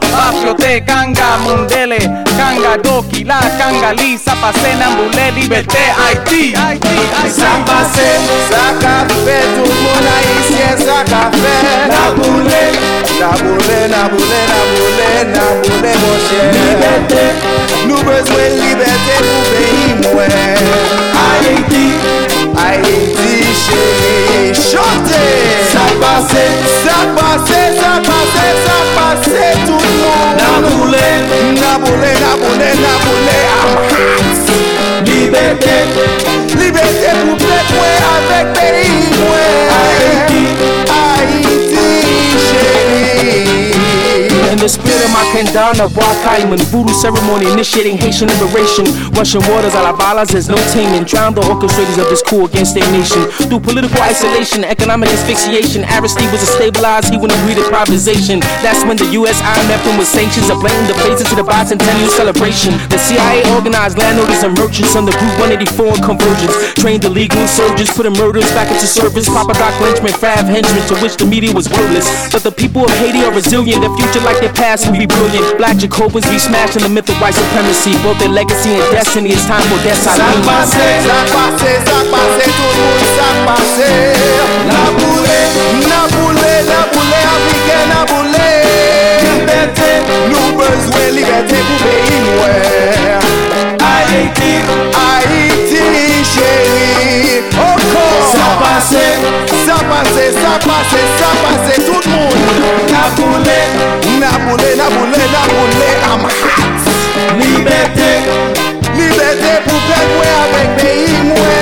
Papiote, Ganga, Mundele, Ganga, Doquila, Cangalí, Zapacena, Ambulé, Liberté, Haití. Zapacé, Zacafé, Tumona, Isié, Zacafé, Nabulé, Nabulé, Nabulé, Nabulé, Nabulé, Boché. Liberté, nous besoin liberté pour pays mouais. Haïti. Haiti chéri, chante Sa pase, sa pase, sa pase, sa pase tout moun Naboule, naboule, naboule, naboule I'm hot Liberté, liberté pou plek mwen avèk peyi mwen Haiti In the spirit of my Kendana, Wakaiman, voodoo ceremony initiating Haitian liberation. Russian waters, alabalas, there's no taming. Drown the orchestrators of this coup against their nation. Through political isolation, economic asphyxiation, Aristide was a stabilized, he wouldn't agree to privatization. That's when the US IMF and with sanctions are the faces to the bicentennial celebration. The CIA organized landowners and merchants on the Route 184 convergence. Trained illegal insurgents, putting murders back into service. Papa Doc Lynchman, Fab henchmen, to which the media was wordless. But the people of Haiti are resilient, their future like their past will be brilliant. Black Jacobins be smashing the myth of white supremacy. Both their legacy and destiny. It's time for death. Ça passe, ça passe, ça passe, tout le monde ça passe. La boule, la boule, la boule, africaine, la boule. Liberté, nous besoin liberté pour pays noir. Haïti, Haïti, chérie. pase, sa pase, sa pase, sa pase Tout moun Naboule, naboule, naboule, naboule I'm hot. Liberté, liberté pou pek mwen avek peyi mwen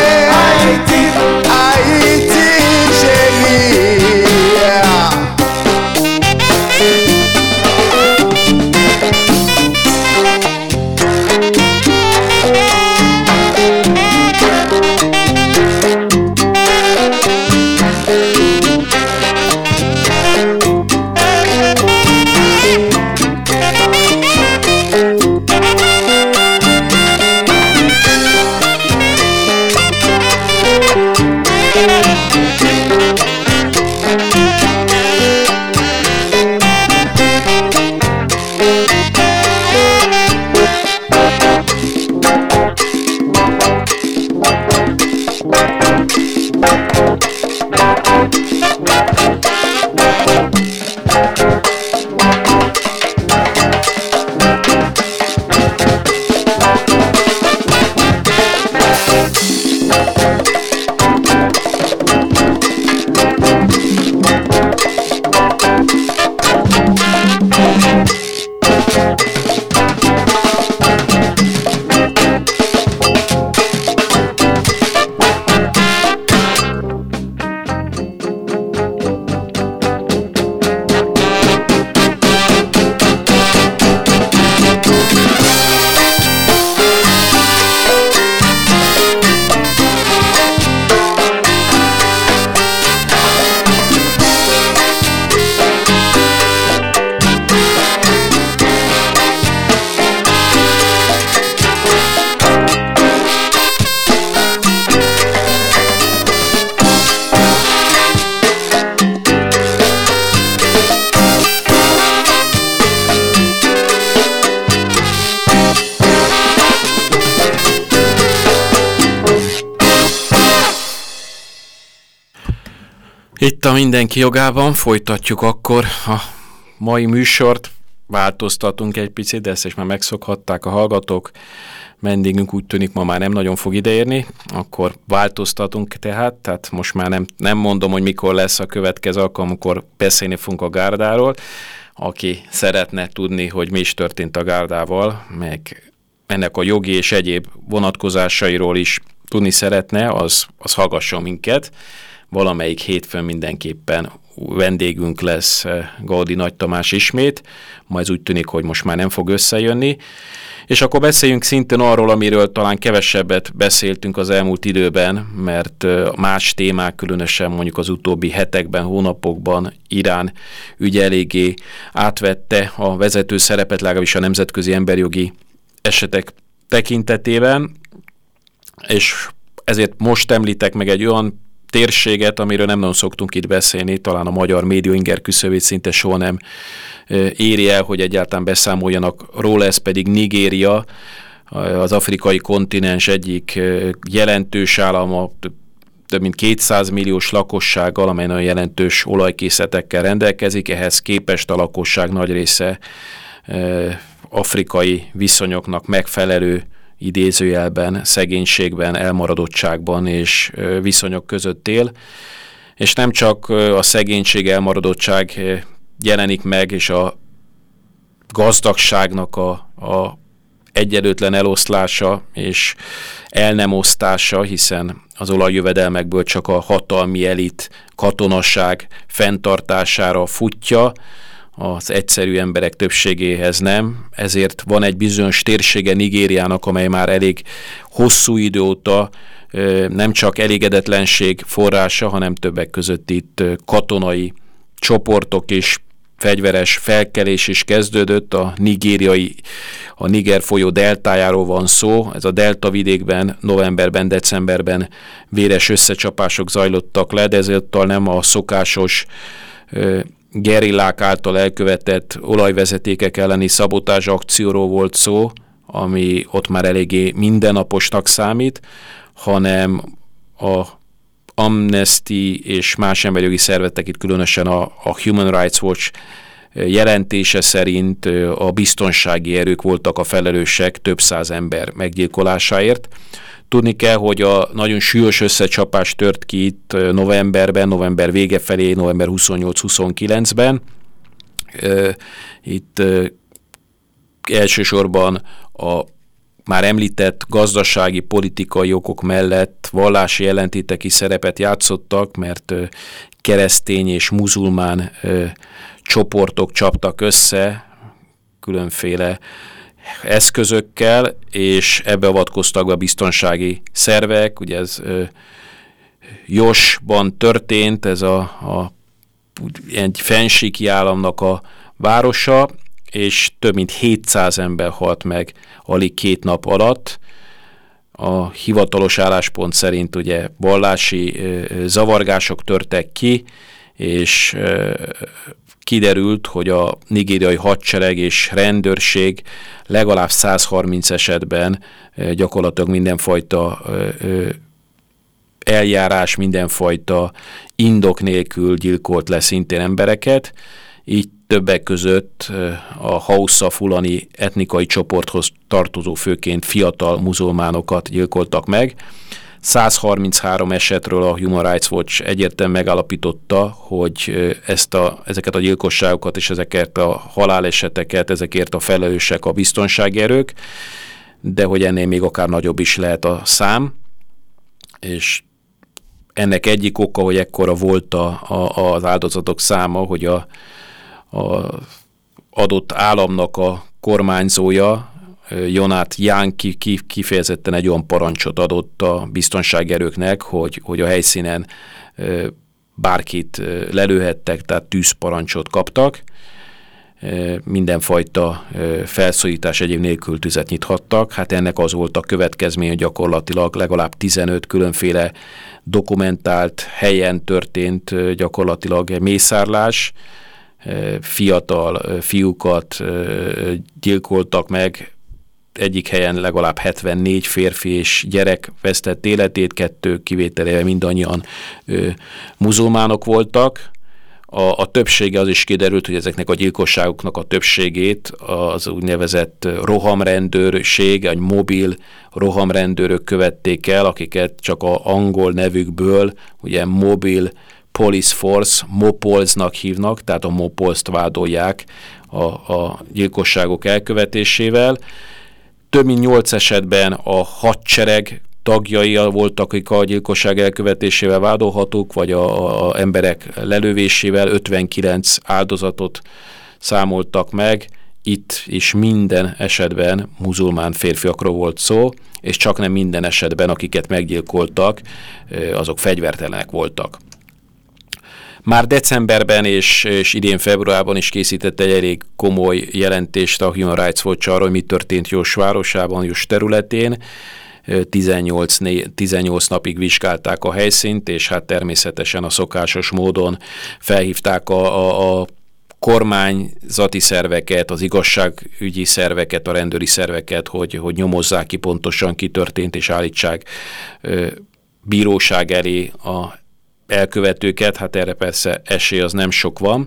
mindenki jogában folytatjuk akkor a mai műsort. Változtatunk egy picit, de ezt is már megszokhatták a hallgatók. Vendégünk úgy tűnik ma már nem nagyon fog ideérni, akkor változtatunk tehát, tehát most már nem, nem mondom, hogy mikor lesz a következő alkalom, amikor beszélni fogunk a gárdáról. Aki szeretne tudni, hogy mi is történt a gárdával, meg ennek a jogi és egyéb vonatkozásairól is tudni szeretne, az, az hallgasson minket valamelyik hétfőn mindenképpen vendégünk lesz eh, Gaudi Nagy Tamás ismét, ma ez úgy tűnik, hogy most már nem fog összejönni. És akkor beszéljünk szintén arról, amiről talán kevesebbet beszéltünk az elmúlt időben, mert eh, más témák, különösen mondjuk az utóbbi hetekben, hónapokban Irán ügy eléggé átvette a vezető szerepet, legalábbis a nemzetközi emberjogi esetek tekintetében, és ezért most említek meg egy olyan térséget, amiről nem nagyon szoktunk itt beszélni, talán a magyar média inger küszövét szinte soha nem éri el, hogy egyáltalán beszámoljanak róla, ez pedig Nigéria, az afrikai kontinens egyik jelentős állama, több mint 200 milliós lakossággal, amely nagyon jelentős olajkészletekkel rendelkezik, ehhez képest a lakosság nagy része afrikai viszonyoknak megfelelő idézőjelben, szegénységben, elmaradottságban és viszonyok között él, és nem csak a szegénység, elmaradottság jelenik meg, és a gazdagságnak a, a egyelőtlen eloszlása és el nem osztása, hiszen az olajjövedelmekből csak a hatalmi elit katonasság fenntartására futja, az egyszerű emberek többségéhez nem, ezért van egy bizonyos térsége Nigériának, amely már elég hosszú idő óta nem csak elégedetlenség forrása, hanem többek között itt katonai csoportok és fegyveres felkelés is kezdődött, a nigériai, a Niger folyó deltájáról van szó, ez a delta vidékben novemberben, decemberben véres összecsapások zajlottak le, de ezáltal nem a szokásos gerillák által elkövetett olajvezetékek elleni szabotás akcióról volt szó, ami ott már eléggé mindennaposnak számít, hanem a Amnesty és más emberjogi szervetek, itt különösen a, a Human Rights Watch jelentése szerint a biztonsági erők voltak a felelősek több száz ember meggyilkolásáért. Tudni kell, hogy a nagyon súlyos összecsapás tört ki itt novemberben, november vége felé, november 28-29-ben. Itt elsősorban a már említett gazdasági, politikai okok mellett vallási jelentétek is szerepet játszottak, mert keresztény és muzulmán csoportok csaptak össze különféle eszközökkel, és ebbe avatkoztak a biztonsági szervek, ugye ez Josban történt, ez a, a egy fensíki államnak a városa, és több mint 700 ember halt meg alig két nap alatt. A hivatalos álláspont szerint ugye vallási zavargások törtek ki, és kiderült, hogy a nigériai hadsereg és rendőrség legalább 130 esetben gyakorlatilag mindenfajta eljárás, mindenfajta indok nélkül gyilkolt le szintén embereket, így többek között a Hausa fulani etnikai csoporthoz tartozó főként fiatal muzulmánokat gyilkoltak meg, 133 esetről a Human Rights Watch egyértelműen megállapította, hogy ezt a, ezeket a gyilkosságokat és ezeket a haláleseteket, ezekért a felelősek a biztonsági erők, de hogy ennél még akár nagyobb is lehet a szám, és ennek egyik oka, hogy ekkora volt a, a, az áldozatok száma, hogy a, a adott államnak a kormányzója Jonát Ján kifejezetten egy olyan parancsot adott a biztonságerőknek, hogy, hogy a helyszínen bárkit lelőhettek, tehát tűzparancsot kaptak, mindenfajta felszólítás egyéb nélkül tüzet nyithattak. Hát ennek az volt a következmény, hogy gyakorlatilag legalább 15 különféle dokumentált helyen történt gyakorlatilag mészárlás, fiatal fiúkat gyilkoltak meg egyik helyen legalább 74 férfi és gyerek vesztett életét, kettő kivételével mindannyian ö, muzulmánok voltak. A, a többsége az is kiderült, hogy ezeknek a gyilkosságoknak a többségét az úgynevezett rohamrendőrség, egy mobil rohamrendőrök követték el, akiket csak a angol nevükből, ugye mobil Police Force, Mopolznak hívnak, tehát a Mopolzt vádolják a, a gyilkosságok elkövetésével. Több mint nyolc esetben a hadsereg tagjai voltak, akik a gyilkosság elkövetésével vádolhatók, vagy a, a emberek lelövésével 59 áldozatot számoltak meg. Itt is minden esetben muzulmán férfiakról volt szó, és csak nem minden esetben, akiket meggyilkoltak, azok fegyvertelenek voltak. Már decemberben és, és idén februárban is készített egy elég komoly jelentést a Human Rights Watch arról, mi történt Jós városában, Jós területén. 18, 18 napig vizsgálták a helyszínt, és hát természetesen a szokásos módon felhívták a, a, a kormányzati szerveket, az igazságügyi szerveket, a rendőri szerveket, hogy, hogy nyomozzák ki pontosan, ki történt, és állítsák ö, bíróság elé a elkövetőket, hát erre persze esély az nem sok van.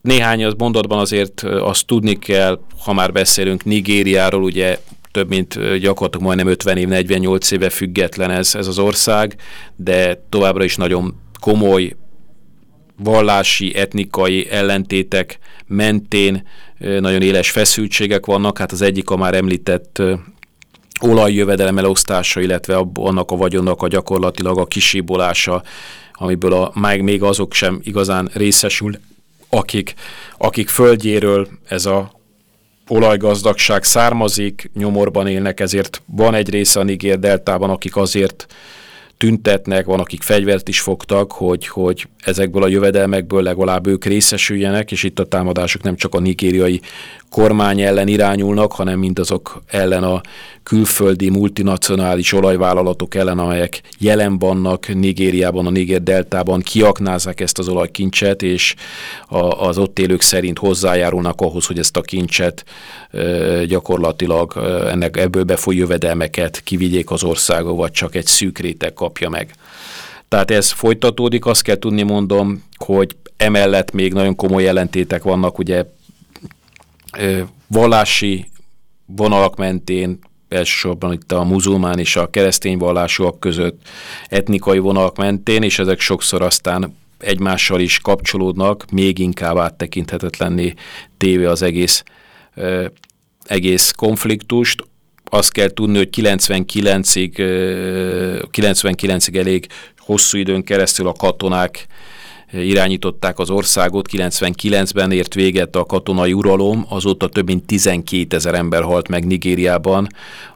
Néhány az mondatban azért azt tudni kell, ha már beszélünk Nigériáról, ugye több mint gyakorlatilag majdnem 50 év, 48 éve független ez, ez az ország, de továbbra is nagyon komoly vallási, etnikai ellentétek mentén nagyon éles feszültségek vannak. Hát az egyik a már említett olajjövedelem elosztása, illetve annak a vagyonnak a gyakorlatilag a kisíbolása, amiből a, még, még azok sem igazán részesül, akik, akik földjéről ez a olajgazdagság származik, nyomorban élnek, ezért van egy része a Niger deltában, akik azért tüntetnek, van, akik fegyvert is fogtak, hogy, hogy ezekből a jövedelmekből legalább ők részesüljenek, és itt a támadások nem csak a nigériai kormány ellen irányulnak, hanem mindazok ellen a külföldi multinacionális olajvállalatok ellen, amelyek jelen vannak Nigériában, a Niger deltában, kiaknázzák ezt az olajkincset, és a, az ott élők szerint hozzájárulnak ahhoz, hogy ezt a kincset e, gyakorlatilag ennek ebből befoly jövedelmeket kivigyék az országba, vagy csak egy szűk réteg kapja meg. Tehát ez folytatódik, azt kell tudni mondom, hogy emellett még nagyon komoly jelentétek vannak, ugye vallási vonalak mentén, elsősorban itt a muzulmán és a keresztény vallásúak között etnikai vonalak mentén, és ezek sokszor aztán egymással is kapcsolódnak, még inkább áttekinthetetlenné téve az egész, egész konfliktust. Azt kell tudni, hogy 99-ig, 99-ig elég hosszú időn keresztül a katonák irányították az országot, 99-ben ért véget a katonai uralom, azóta több mint 12 ezer ember halt meg Nigériában.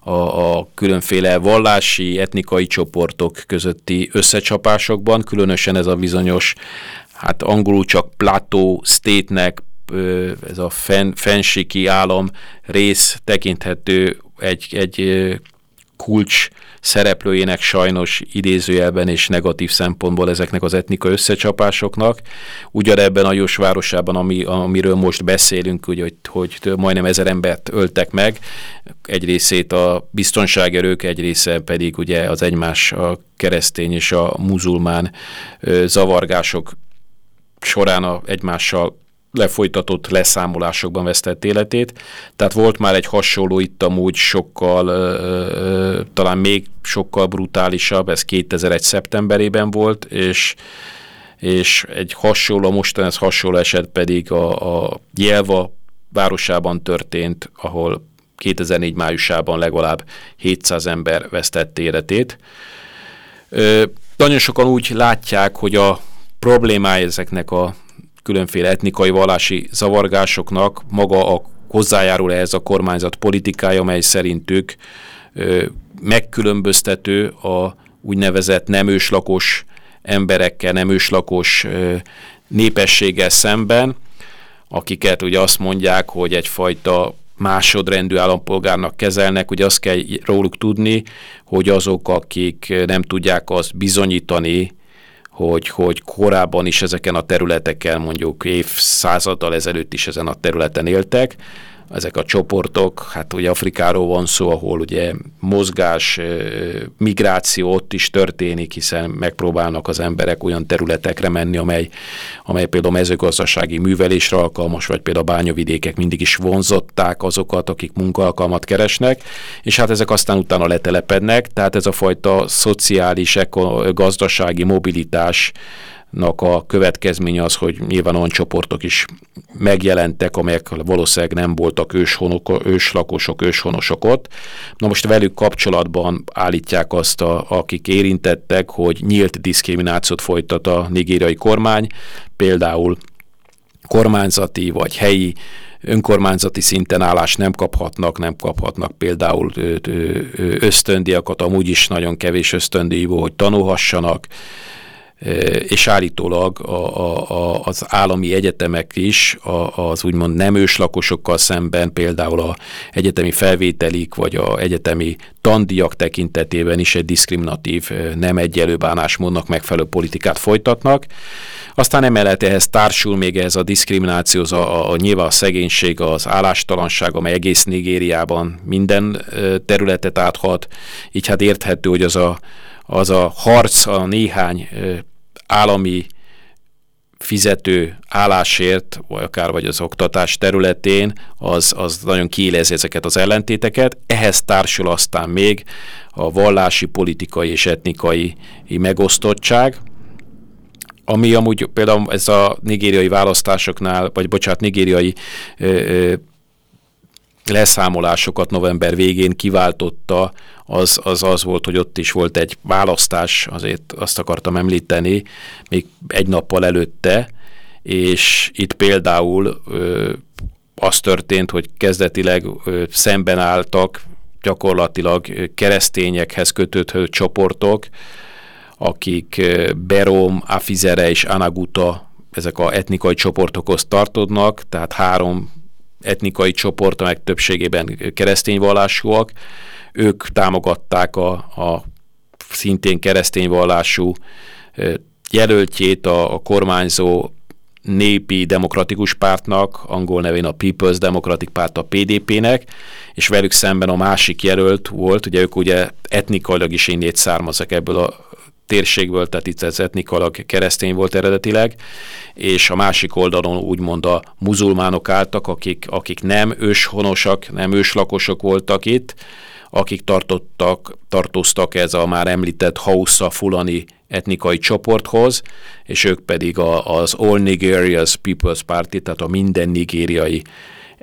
A, a különféle vallási, etnikai csoportok közötti összecsapásokban, különösen ez a bizonyos, hát angolul csak Plateau State-nek, ez a fen, fensiki állam rész tekinthető egy, egy kulcs szereplőjének sajnos idézőjelben és negatív szempontból ezeknek az etnikai összecsapásoknak. Ugyanebben a Jós városában, ami, amiről most beszélünk, ugye, hogy, hogy majdnem ezer embert öltek meg, egy részét a biztonságerők, egy része pedig ugye az egymás a keresztény és a muzulmán zavargások során a egymással lefolytatott leszámolásokban vesztett életét. Tehát volt már egy hasonló itt amúgy sokkal, ö, talán még sokkal brutálisabb, ez 2001. szeptemberében volt, és és egy hasonló, mostan hasonló eset pedig a, a Jelva városában történt, ahol 2004 májusában legalább 700 ember vesztett életét. Ö, nagyon sokan úgy látják, hogy a problémája ezeknek a különféle etnikai vallási zavargásoknak maga a hozzájárul ehhez a kormányzat politikája, mely szerintük ö, megkülönböztető a úgynevezett nem őslakos emberekkel, nem őslakos ö, népességgel szemben, akiket ugye azt mondják, hogy egyfajta másodrendű állampolgárnak kezelnek, ugye azt kell róluk tudni, hogy azok, akik nem tudják azt bizonyítani, hogy, hogy korábban is ezeken a területeken, mondjuk évszázaddal ezelőtt is ezen a területen éltek, ezek a csoportok, hát ugye Afrikáról van szó, ahol ugye mozgás, migráció ott is történik, hiszen megpróbálnak az emberek olyan területekre menni, amely, amely például mezőgazdasági művelésre alkalmas, vagy például bányavidékek mindig is vonzották azokat, akik munkaalkalmat keresnek, és hát ezek aztán utána letelepednek, tehát ez a fajta szociális, gazdasági mobilitás a következménye az, hogy nyilván olyan csoportok is megjelentek, amelyek valószínűleg nem voltak őshonok, őslakosok, őshonosok ott. Na most velük kapcsolatban állítják azt, a, akik érintettek, hogy nyílt diszkriminációt folytat a nigériai kormány, például kormányzati vagy helyi önkormányzati szinten állást nem kaphatnak, nem kaphatnak például ösztöndiakat, amúgy is nagyon kevés ösztöndíj, hogy tanulhassanak, és állítólag a, a, a, az állami egyetemek is a, az úgymond nem őslakosokkal szemben, például a egyetemi felvételik, vagy a egyetemi tandíjak tekintetében is egy diszkriminatív, nem egyelő bánásmódnak megfelelő politikát folytatnak. Aztán emellett ehhez társul még ez a diszkrimináció, az a, a, nyilván a szegénység, az állástalanság, amely egész Nigériában minden területet áthat, így hát érthető, hogy az a az a harc a néhány állami fizető állásért, vagy akár vagy az oktatás területén, az, az nagyon kiélezi ezeket az ellentéteket. Ehhez társul aztán még a vallási, politikai és etnikai megosztottság, ami amúgy például ez a nigériai választásoknál, vagy bocsánat, nigériai ö, ö, leszámolásokat november végén kiváltotta, az, az az volt, hogy ott is volt egy választás, azért azt akartam említeni, még egy nappal előtte, és itt például ö, az történt, hogy kezdetileg ö, szemben álltak gyakorlatilag keresztényekhez kötődő csoportok, akik Berom, Afizere és Anaguta, ezek a etnikai csoportokhoz tartoznak, tehát három etnikai csoport, amelyek többségében keresztény vallásúak, ők támogatták a, a szintén keresztény vallású jelöltjét a, a kormányzó népi demokratikus pártnak, angol nevén a People's Democratic Párt a PDP-nek, és velük szemben a másik jelölt volt, ugye ők ugye etnikailag is innét származnak ebből a térségből, tehát itt ez etnikalag keresztény volt eredetileg, és a másik oldalon úgymond a muzulmánok álltak, akik, akik nem őshonosak, nem őslakosok voltak itt, akik tartottak, tartoztak ez a már említett Hausa fulani etnikai csoporthoz, és ők pedig a, az All Nigeria's People's Party, tehát a minden nigériai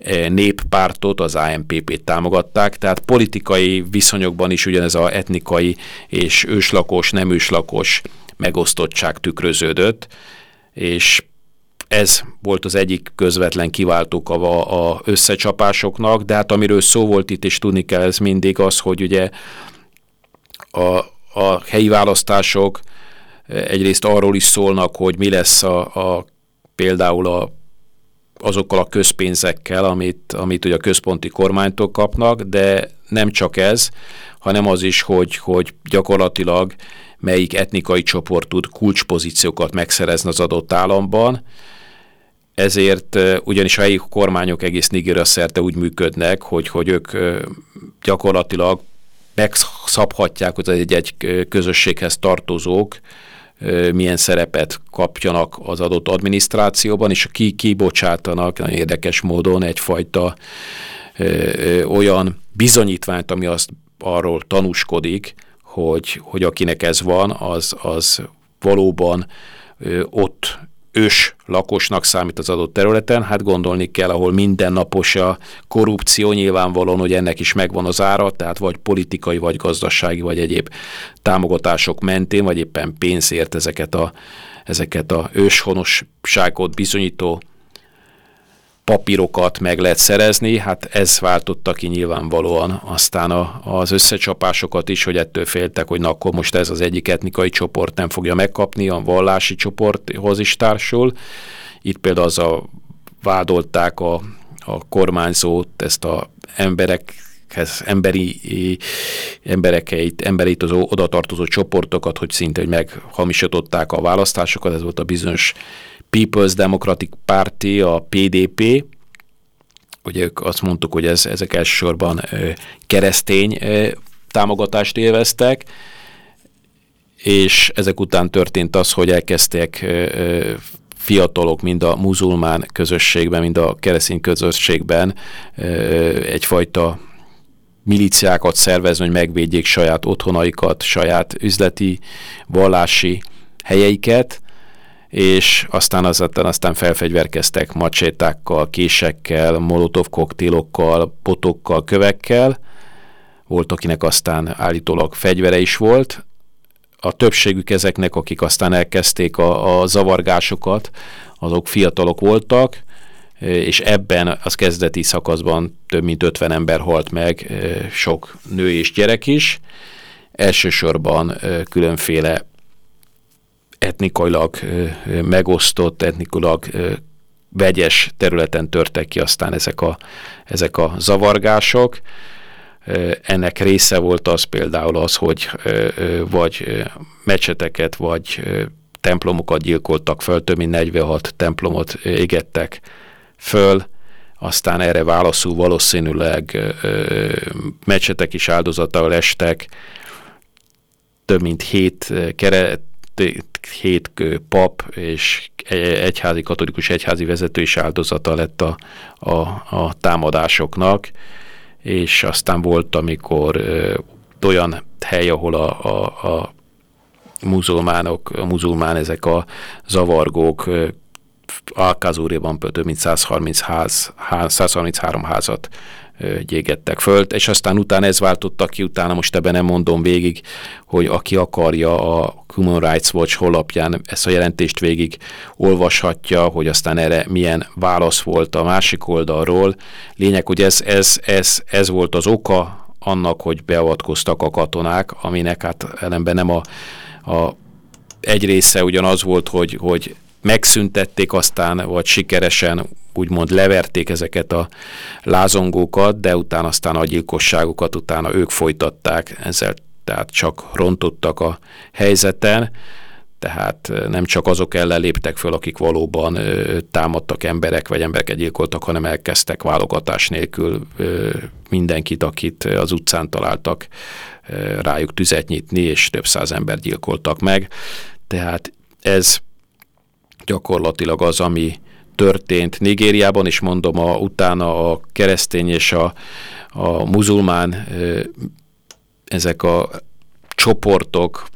E, néppártot, az ANPP-t támogatták, tehát politikai viszonyokban is ugyanez a etnikai és őslakos, nem őslakos megosztottság tükröződött, és ez volt az egyik közvetlen kiváltók a, összecsapásoknak, de hát amiről szó volt itt, és tudni kell ez mindig az, hogy ugye a, a helyi választások egyrészt arról is szólnak, hogy mi lesz a, a például a azokkal a közpénzekkel, amit, amit ugye a központi kormánytól kapnak, de nem csak ez, hanem az is, hogy, hogy gyakorlatilag melyik etnikai csoport tud kulcspozíciókat megszerezni az adott államban, ezért ugyanis a helyi kormányok egész Nigeria szerte úgy működnek, hogy, hogy ők gyakorlatilag megszabhatják, hogy egy-egy közösséghez tartozók milyen szerepet kapjanak az adott adminisztrációban, és ki kibocsátanak nagyon érdekes módon egyfajta olyan bizonyítványt, ami azt arról tanúskodik, hogy, hogy akinek ez van, az, az valóban ott ős lakosnak számít az adott területen, hát gondolni kell, ahol mindennapos a korrupció, nyilvánvalóan, hogy ennek is megvan az ára, tehát vagy politikai, vagy gazdasági, vagy egyéb támogatások mentén, vagy éppen pénzért ezeket a, ezeket a őshonosságot bizonyító papírokat meg lehet szerezni, hát ez váltotta ki nyilvánvalóan aztán a, az összecsapásokat is, hogy ettől féltek, hogy na akkor most ez az egyik etnikai csoport nem fogja megkapni, a vallási csoporthoz is társul. Itt például az a vádolták a, a kormányzót, ezt a emberek emberi emberekeit, emberit az oda tartozó csoportokat, hogy szinte hogy meghamisították a választásokat, ez volt a bizonyos People's Democratic Party, a PDP, ugye ők azt mondtuk, hogy ez, ezek elsősorban keresztény támogatást élveztek, és ezek után történt az, hogy elkezdtek fiatalok mind a muzulmán közösségben, mind a keresztény közösségben egyfajta miliciákat szervezni, hogy megvédjék saját otthonaikat, saját üzleti, vallási helyeiket, és aztán aztán, aztán felfegyverkeztek macsétákkal, késekkel, molotov koktélokkal, potokkal, kövekkel. Volt, akinek aztán állítólag fegyvere is volt. A többségük ezeknek, akik aztán elkezdték a, a zavargásokat, azok fiatalok voltak, és ebben az kezdeti szakaszban több mint 50 ember halt meg, sok nő és gyerek is. Elsősorban különféle etnikailag megosztott, etnikailag vegyes területen törtek ki aztán ezek a, ezek a zavargások. Ennek része volt az például az, hogy vagy mecseteket, vagy templomokat gyilkoltak föl, több mint 46 templomot égettek föl, aztán erre válaszul valószínűleg mecsetek is áldozatául estek, több mint hét keret, hét pap és egyházi, katolikus egyházi vezető is áldozata lett a, a, a támadásoknak, és aztán volt, amikor ö, olyan hely, ahol a, a, a muzulmánok, a muzulmán ezek a zavargók Alkazúréban több mint 130 ház, 133 házat gyégettek föl, és aztán utána ez váltotta ki, utána most ebben nem mondom végig, hogy aki akarja a Human Rights Watch honlapján ezt a jelentést végig olvashatja, hogy aztán erre milyen válasz volt a másik oldalról. Lényeg, hogy ez, ez, ez, ez volt az oka annak, hogy beavatkoztak a katonák, aminek hát ellenben nem a, a egy része ugyanaz volt, hogy, hogy megszüntették aztán, vagy sikeresen úgymond leverték ezeket a lázongókat, de utána aztán a gyilkosságokat utána ők folytatták, ezzel tehát csak rontottak a helyzeten, tehát nem csak azok ellen léptek föl, akik valóban ö, támadtak emberek, vagy embereket gyilkoltak, hanem elkezdtek válogatás nélkül ö, mindenkit, akit az utcán találtak, ö, rájuk tüzet nyitni, és több száz ember gyilkoltak meg. Tehát ez gyakorlatilag az, ami történt Nigériában, és mondom, a, utána a keresztény és a, a muzulmán ezek a csoportok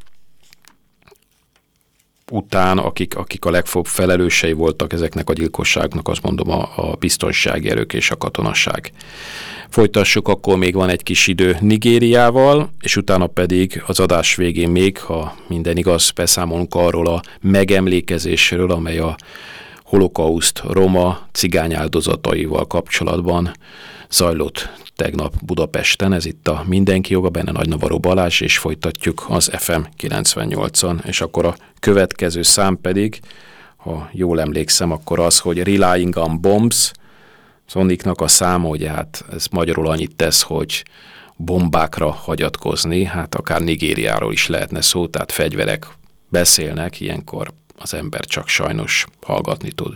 után, akik, akik a legfőbb felelősei voltak ezeknek a gyilkosságnak, azt mondom a, a biztonsági erők és a katonasság. Folytassuk, akkor még van egy kis idő Nigériával, és utána pedig az adás végén még, ha minden igaz, beszámolunk arról a megemlékezésről, amely a holokauszt roma cigány áldozataival kapcsolatban zajlott tegnap Budapesten. Ez itt a Mindenki Joga, benne Nagy Navaró Balázs, és folytatjuk az FM 98-on. És akkor a következő szám pedig, ha jól emlékszem, akkor az, hogy Relying on Bombs, Sonicnak a száma, ugye hát ez magyarul annyit tesz, hogy bombákra hagyatkozni, hát akár Nigériáról is lehetne szó, tehát fegyverek beszélnek, ilyenkor az ember csak sajnos hallgatni tud.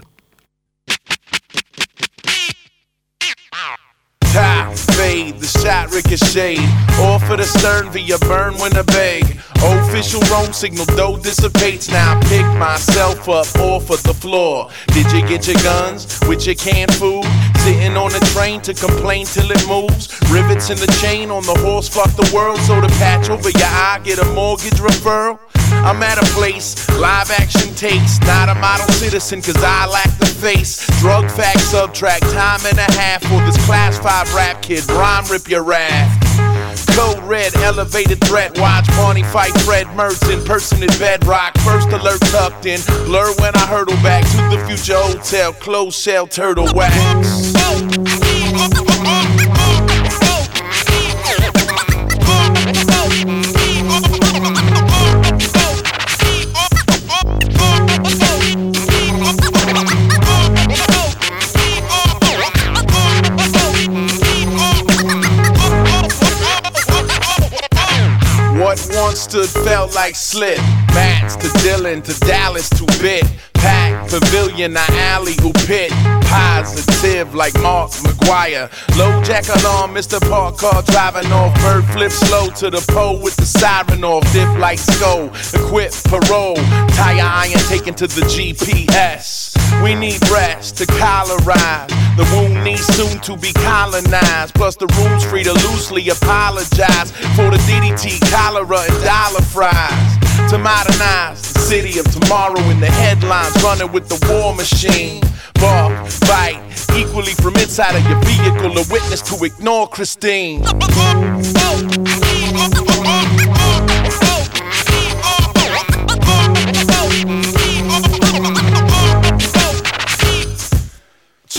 Top fade, the shot ricochet. Off of the stern via burn beg. Official roam signal, though dissipates. Now I pick myself up off of the floor. Did you get your guns with your canned food? Sitting on the train to complain till it moves. Rivets in the chain on the horse, fuck the world. So the patch over your eye, get a mortgage referral. I'm at a place, live action takes. Not a model citizen, cause I lack the face. Drug fact, subtract, time and a half for this class 5 rap kid. Rhyme rip your ass. Code red, elevated threat. Watch Barney fight Fred Mertz person at bedrock. First alert tucked in. Blur when I hurdle back to the future hotel. Close shell turtle wax. Stood felt like slip. Mats to Dylan to Dallas to Bit. Pack, pavilion, the alley, who pit. Positive like Mark McGuire. Low jack alarm, Mr. Park car driving off. Bird flip slow to the pole with the siren off. Dip like skull, equip parole. Tire iron taken to the GPS. We need rest to colorize. The wound needs soon to be colonized. Plus, the room's free to loosely apologize for the DDT, cholera, and dollar fries. To modernize the city of tomorrow in the headlines, running with the war machine. Bark, bite, equally from inside of your vehicle, a witness to ignore Christine.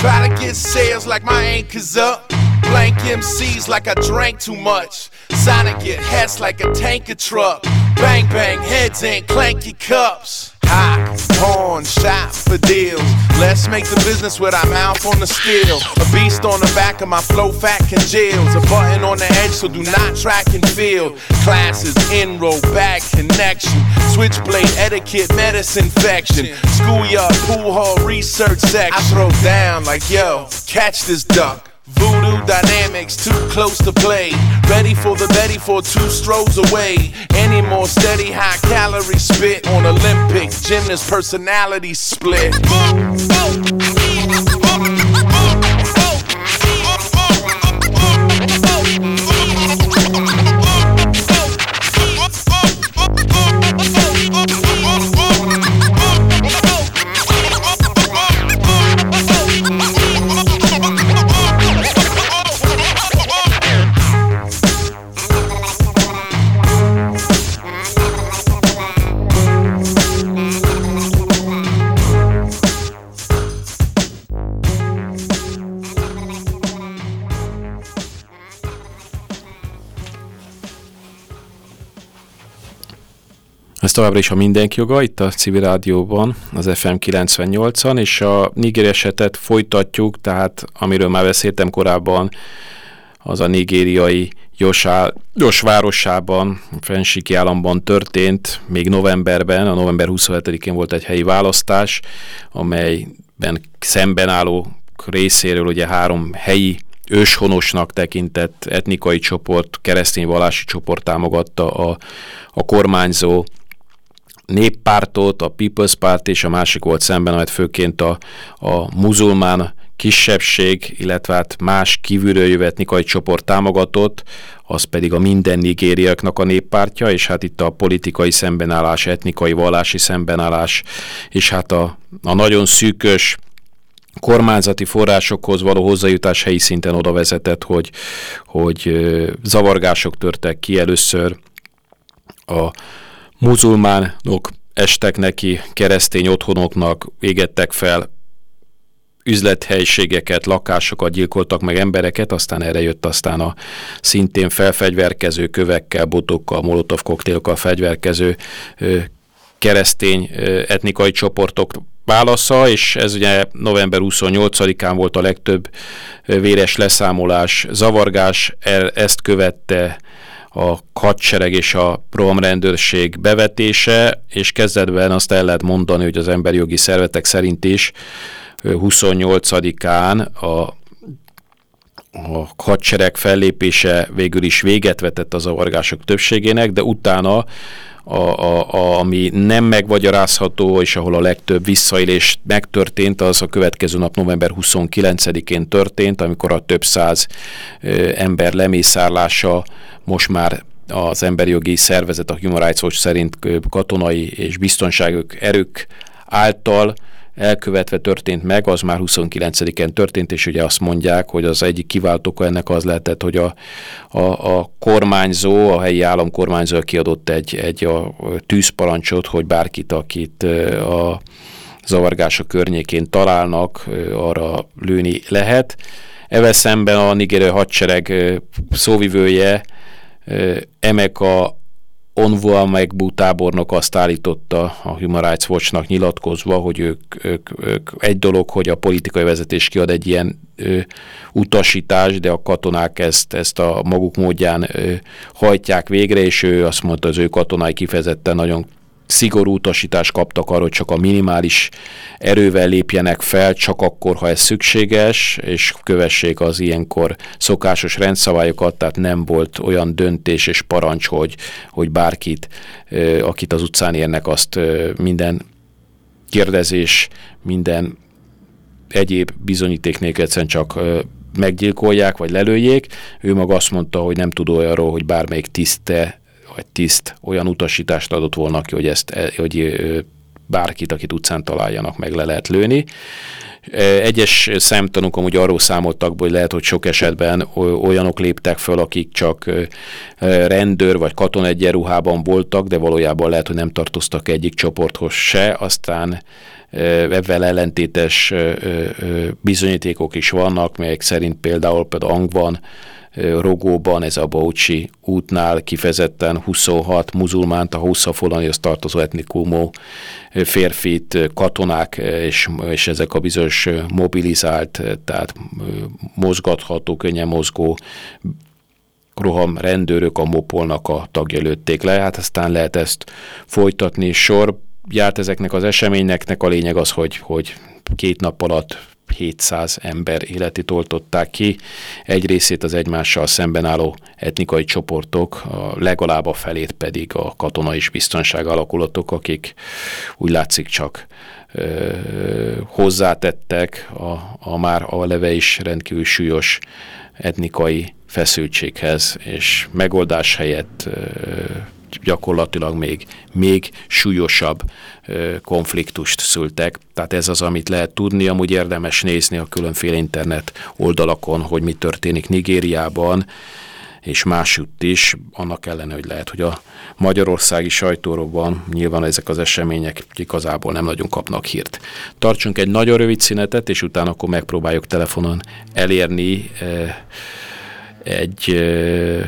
Try to get sales like my anchors up. Blank MCs like I drank too much. Sonic get hats like a tanker truck. Bang bang heads and clanky cups. Hot, pawn, shop for deals. Let's make the business with our mouth on the steel. A beast on the back of my flow fat congeals. A button on the edge, so do not track and field. Classes, enroll, back connection. Switchblade etiquette, medicine infection. Schoolyard, pool hall, research section. I throw down like yo, catch this duck. Voodoo dynamics too close to play. Ready for the Betty for two strolls away. Any more steady high calorie spit on Olympic gymnast personality split. Ez továbbra is a mindenki joga, itt a civil rádióban, az FM 98-an, és a Niger esetet folytatjuk, tehát amiről már beszéltem korábban, az a nigériai Josá, Jos városában, Fensiki államban történt, még novemberben, a november 27-én volt egy helyi választás, amelyben szemben álló részéről ugye három helyi őshonosnak tekintett etnikai csoport, keresztény vallási csoport támogatta a, a kormányzó néppártot, a People's Part és a másik volt szemben, amit főként a, a muzulmán kisebbség, illetve hát más kívülről jövő etnikai csoport támogatott, az pedig a minden nigériaknak a néppártja, és hát itt a politikai szembenállás, etnikai vallási szembenállás, és hát a, a nagyon szűkös kormányzati forrásokhoz való hozzájutás helyi szinten oda vezetett, hogy, hogy zavargások törtek ki először a muzulmánok estek neki, keresztény otthonoknak égettek fel üzlethelyiségeket, lakásokat gyilkoltak meg embereket, aztán erre jött aztán a szintén felfegyverkező kövekkel, botokkal, molotov koktélokkal fegyverkező keresztény etnikai csoportok válasza, és ez ugye november 28-án volt a legtöbb véres leszámolás, zavargás, e, ezt követte a hadsereg és a rohamrendőrség bevetése, és kezdetben azt el lehet mondani, hogy az emberi jogi szervetek szerint is 28-án a a hadsereg fellépése végül is véget vetett az zavargások többségének, de utána a, a, a, ami nem megmagyarázható, és ahol a legtöbb visszaélés megtörtént, az a következő nap november 29-én történt, amikor a több száz ö, ember lemészárlása most már az emberi jogi szervezet, a Human Rights Watch szerint katonai és biztonságok erők által elkövetve történt meg, az már 29-en történt, és ugye azt mondják, hogy az egyik kiváltóka ennek az lehetett, hogy a, a, a kormányzó, a helyi államkormányzó kiadott egy, egy a tűzparancsot, hogy bárkit, akit a zavargások környékén találnak, arra lőni lehet. Evel szemben a nigérő hadsereg szóvivője Emeka Onvua Megbu tábornok azt állította a Human Rights Watch-nak nyilatkozva, hogy ők, ők, ők egy dolog, hogy a politikai vezetés kiad egy ilyen ö, utasítás, de a katonák ezt, ezt a maguk módján ö, hajtják végre, és ő azt mondta, az ő katonái kifejezetten nagyon szigorú utasítást kaptak arra, hogy csak a minimális erővel lépjenek fel, csak akkor, ha ez szükséges, és kövessék az ilyenkor szokásos rendszabályokat, tehát nem volt olyan döntés és parancs, hogy, hogy bárkit, akit az utcán érnek, azt minden kérdezés, minden egyéb bizonyíték nélkül egyszerűen csak meggyilkolják, vagy lelőjék. Ő maga azt mondta, hogy nem tud olyanról, hogy bármelyik tiszte vagy tiszt olyan utasítást adott volna ki, hogy, ezt, e, hogy bárkit, akit utcán találjanak, meg le lehet lőni. Egyes szemtanúk amúgy arról számoltak, hogy lehet, hogy sok esetben olyanok léptek föl, akik csak rendőr vagy katon egyenruhában voltak, de valójában lehet, hogy nem tartoztak egyik csoporthoz se, aztán ebben ellentétes bizonyítékok is vannak, melyek szerint például például Angvan Rogóban, ez a Bauchi útnál kifejezetten 26 muzulmánt, a Huszafolanihoz tartozó etnikumó férfit, katonák és, és ezek a bizonyos mobilizált, tehát mozgatható, könnyen mozgó roham rendőrök a mopolnak a tagja lőtték le, hát aztán lehet ezt folytatni sor. Járt ezeknek az eseményeknek a lényeg az, hogy, hogy két nap alatt 700 ember életét oltották ki. Egy részét az egymással szemben álló etnikai csoportok, a legalább a felét pedig a katonai és biztonság alakulatok, akik úgy látszik csak ö, hozzátettek a, a már a leve is rendkívül súlyos etnikai feszültséghez, és megoldás helyett ö, gyakorlatilag még, még súlyosabb konfliktust szültek. Tehát ez az, amit lehet tudni, amúgy érdemes nézni a különféle internet oldalakon, hogy mi történik Nigériában, és másutt is, annak ellenére, hogy lehet, hogy a magyarországi sajtóróban nyilván ezek az események igazából nem nagyon kapnak hírt. Tartsunk egy nagyon rövid szünetet, és utána akkor megpróbáljuk telefonon elérni eh, egy ö,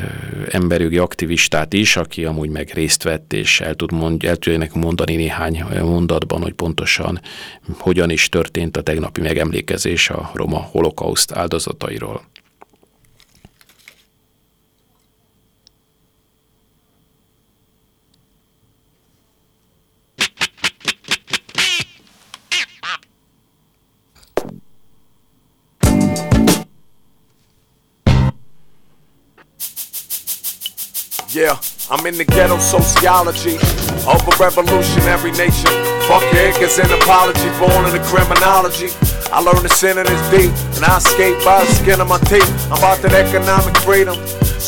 emberjogi aktivistát is, aki amúgy meg részt vett, és el tud mond, el tudják mondani néhány mondatban, hogy pontosan hogyan is történt a tegnapi megemlékezés a roma holokauszt áldozatairól. Yeah, I'm in the ghetto sociology of a revolutionary nation. Fuck your ignorance and apology, born in the criminology. I learned the sin in this deep, and I escape by the skin of my teeth. I'm about that economic freedom.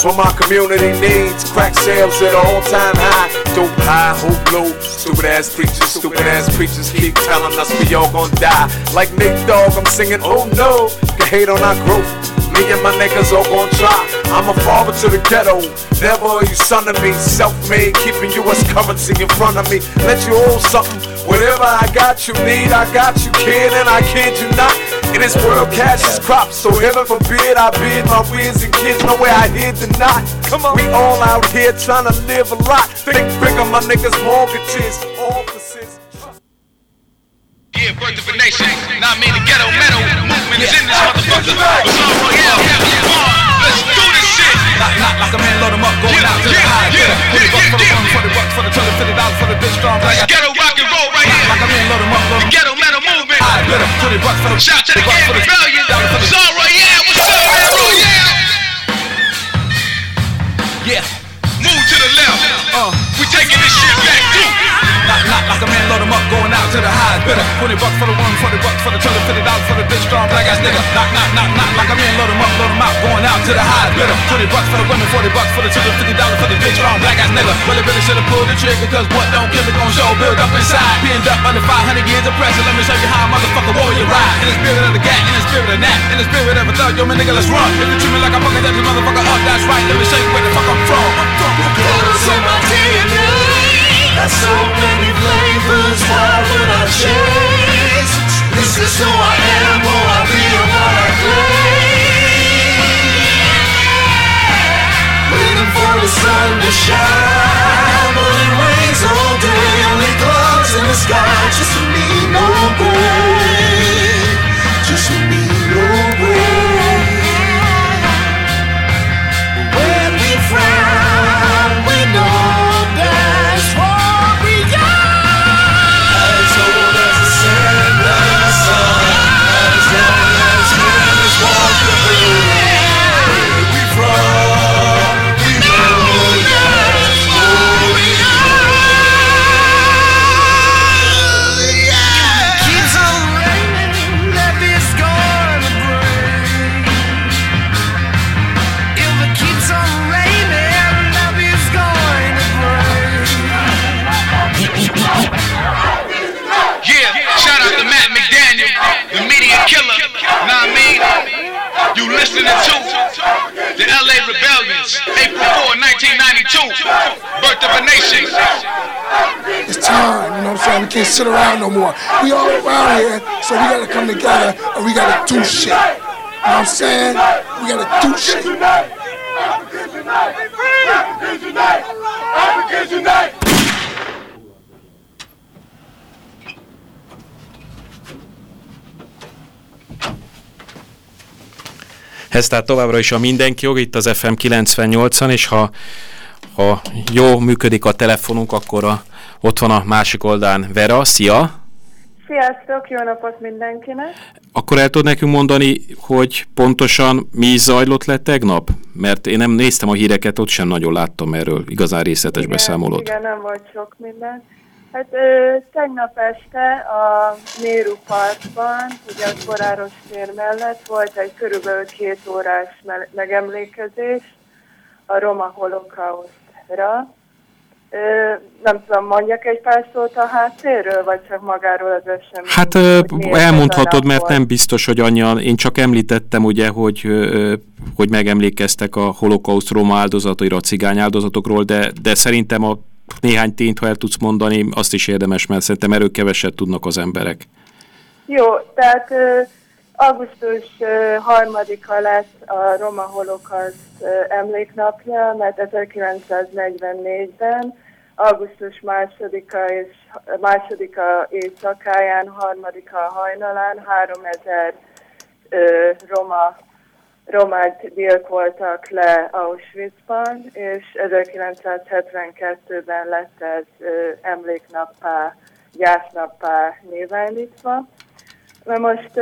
What my community needs. Crack sales at all time high. Dope high, hope low. Stupid ass preachers, stupid ass preachers keep telling us we all gonna die. Like Nick Dogg, I'm singing, oh no. You hate on our growth. Me and my niggas all gon' try. I'm a father to the ghetto. Never are you son of me. Self-made, keeping you US currency in front of me. Let you hold something. Whatever I got you need, I got you kid, and I kid you not. In this world, cash is crops, so heaven forbid I bid my wiz and kids know where I hid the knot. Come on, we all out here trying to live a lot. Think bigger, my niggas mortgages, offices. Yeah, birth of a nation. Now I mean the ghetto metal movement is in this motherfucker. Let's do this shit. Knock, knock, like a man, load 'em up, going out to the high. Twenty bucks for the one, forty bucks for the two, fifty dollars for the bitch strong. Let's ghetto rock and roll right here. Like a man, load 'em up, load 'em The ghetto metal movement. High, better twenty bucks for the Shout to the gang for the rebellion. dollar for the Bizarre Royale, what's up, man? Royale. Yeah. Move to the left. Uh. We taking this shit back too. Knock, knock, like a man, load 'em up, going out to the high. Better 20 bucks for the one, 40 bucks for the two, 50 dollars for the bitch strong, black ass nigga. Knock, knock, knock, knock, like a man, load 'em up, load 'em out, going out to the high. Better 20 bucks for the women, 40 bucks for the two, 50 dollars for the bitch strong, black ass nigga. Well, it really should've pulled the trigger, cause what don't kill it gon' show, build up inside. Pinned up under 500 years of pressure, let me show you how a motherfucker warrior ride. In the spirit of the gat, in the spirit of that, in the spirit of a thug, yo, man, nigga, let's run. If you treat me like a fucking that motherfucker up, that's right, let me show you where the fuck I'm from. I'm from. Ghetto's in my DNA. Got so many flavors, why would I change? This is who I am, oh I be I claim Waiting for the sun to shine But it rains all day, only clouds in the sky Just me, no good. You listening to the LA Rebellions, April 4, 1992, Birth of a Nation. It's time, you know what I'm saying? We can't sit around no more. We all around here, so we gotta come together and we gotta do shit. You know what I'm saying? We gotta do shit. Africans unite! Africans unite! Africans unite! Ez tehát továbbra is a mindenki jog, itt az FM 98-an, és ha, ha jó működik a telefonunk, akkor a ott van a másik oldán Vera, szia! Sziasztok, jó napot mindenkinek! Akkor el tudod nekünk mondani, hogy pontosan mi zajlott le tegnap? Mert én nem néztem a híreket, ott sem nagyon láttam erről igazán részletes igen, beszámolót. Igen, nem volt sok minden. Hát ö, tegnap este a Néru Parkban, ugye a Koráros tér mellett volt egy körülbelül két órás megemlékezés a roma holokausztra, nem tudom, mondjak egy pár szót a háttérről, vagy csak magáról az esemény? Hát elmondhatod, mert nem biztos, hogy annyian, én csak említettem ugye, hogy, hogy megemlékeztek a holokauszt roma áldozataira, a cigány áldozatokról, de, de szerintem a néhány tényt, ha el tudsz mondani, azt is érdemes, mert szerintem erről keveset tudnak az emberek. Jó, tehát augusztus harmadika lesz a Roma Holokauszt emléknapja, mert 1944-ben augusztus másodika és másodika éjszakáján, harmadika hajnalán 3000 ö, roma romát gyilkoltak le Auschwitzban, és 1972-ben lett ez emléknappá, gyásznappá nyilvánítva. Na most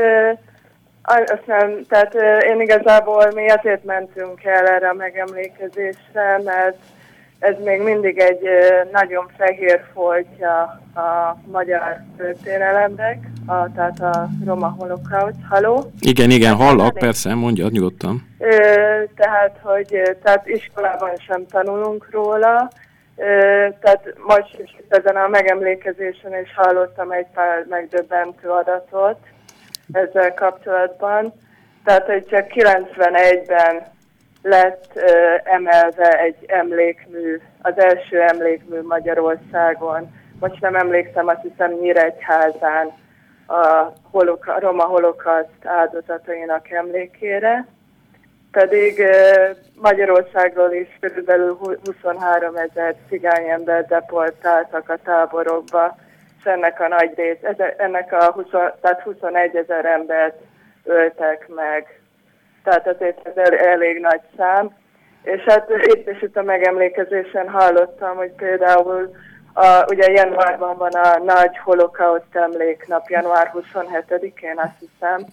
nem, tehát én igazából mi azért mentünk el erre a megemlékezésre, mert ez még mindig egy nagyon fehér foltja a magyar történelemnek, a, tehát a roma holokauszt. Haló? Igen, igen, hallak, persze, mondja, nyugodtan. Ö, tehát, hogy tehát iskolában sem tanulunk róla, ö, tehát most is ezen a megemlékezésen is hallottam egy pár megdöbbentő adatot ezzel kapcsolatban. Tehát, hogy csak 91-ben lett emelve egy emlékmű, az első emlékmű Magyarországon. Most nem emlékszem, azt hiszem Nyíregyházán a, holok, a roma holokaszt áldozatainak emlékére. Pedig Magyarországról is körülbelül 23 ezer cigány ember deportáltak a táborokba, és ennek a nagy rész, ennek a 20, tehát 21 ezer embert öltek meg tehát azért ez el, elég nagy szám. És hát itt is itt a megemlékezésen hallottam, hogy például a, ugye januárban van a nagy holokauszt emléknap, január 27-én azt hiszem,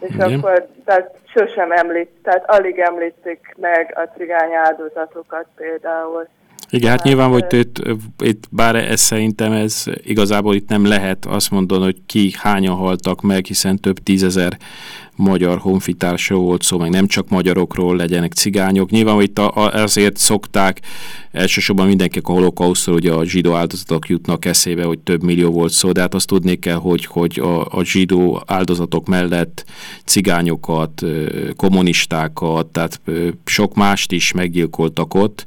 és Igen. akkor tehát sosem említ, tehát alig említik meg a cigány áldozatokat például. Igen, hát nyilván, hogy itt, itt, bár ez szerintem ez igazából itt nem lehet azt mondani, hogy ki hányan haltak meg, hiszen több tízezer magyar honfitársa volt szó, meg nem csak magyarokról legyenek cigányok. Nyilván, itt a, a, ezért szokták elsősorban mindenki a holokausztól, hogy a zsidó áldozatok jutnak eszébe, hogy több millió volt szó, de hát azt tudni kell, hogy, hogy a, a zsidó áldozatok mellett cigányokat, kommunistákat, tehát sok mást is meggyilkoltak ott,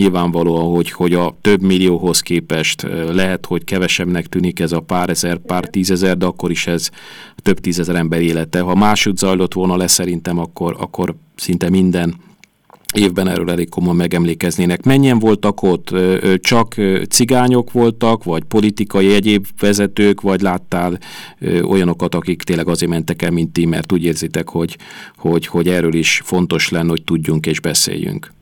nyilvánvalóan, hogy, hogy a több millióhoz képest lehet, hogy kevesebbnek tűnik ez a pár ezer, pár tízezer, de akkor is ez több tízezer ember élete. Ha másút zajlott volna le szerintem, akkor, akkor szinte minden évben erről elég komoly megemlékeznének. Mennyien voltak ott? Csak cigányok voltak, vagy politikai egyéb vezetők, vagy láttál olyanokat, akik tényleg azért mentek el, mint ti, mert úgy érzitek, hogy, hogy, hogy erről is fontos lenne, hogy tudjunk és beszéljünk?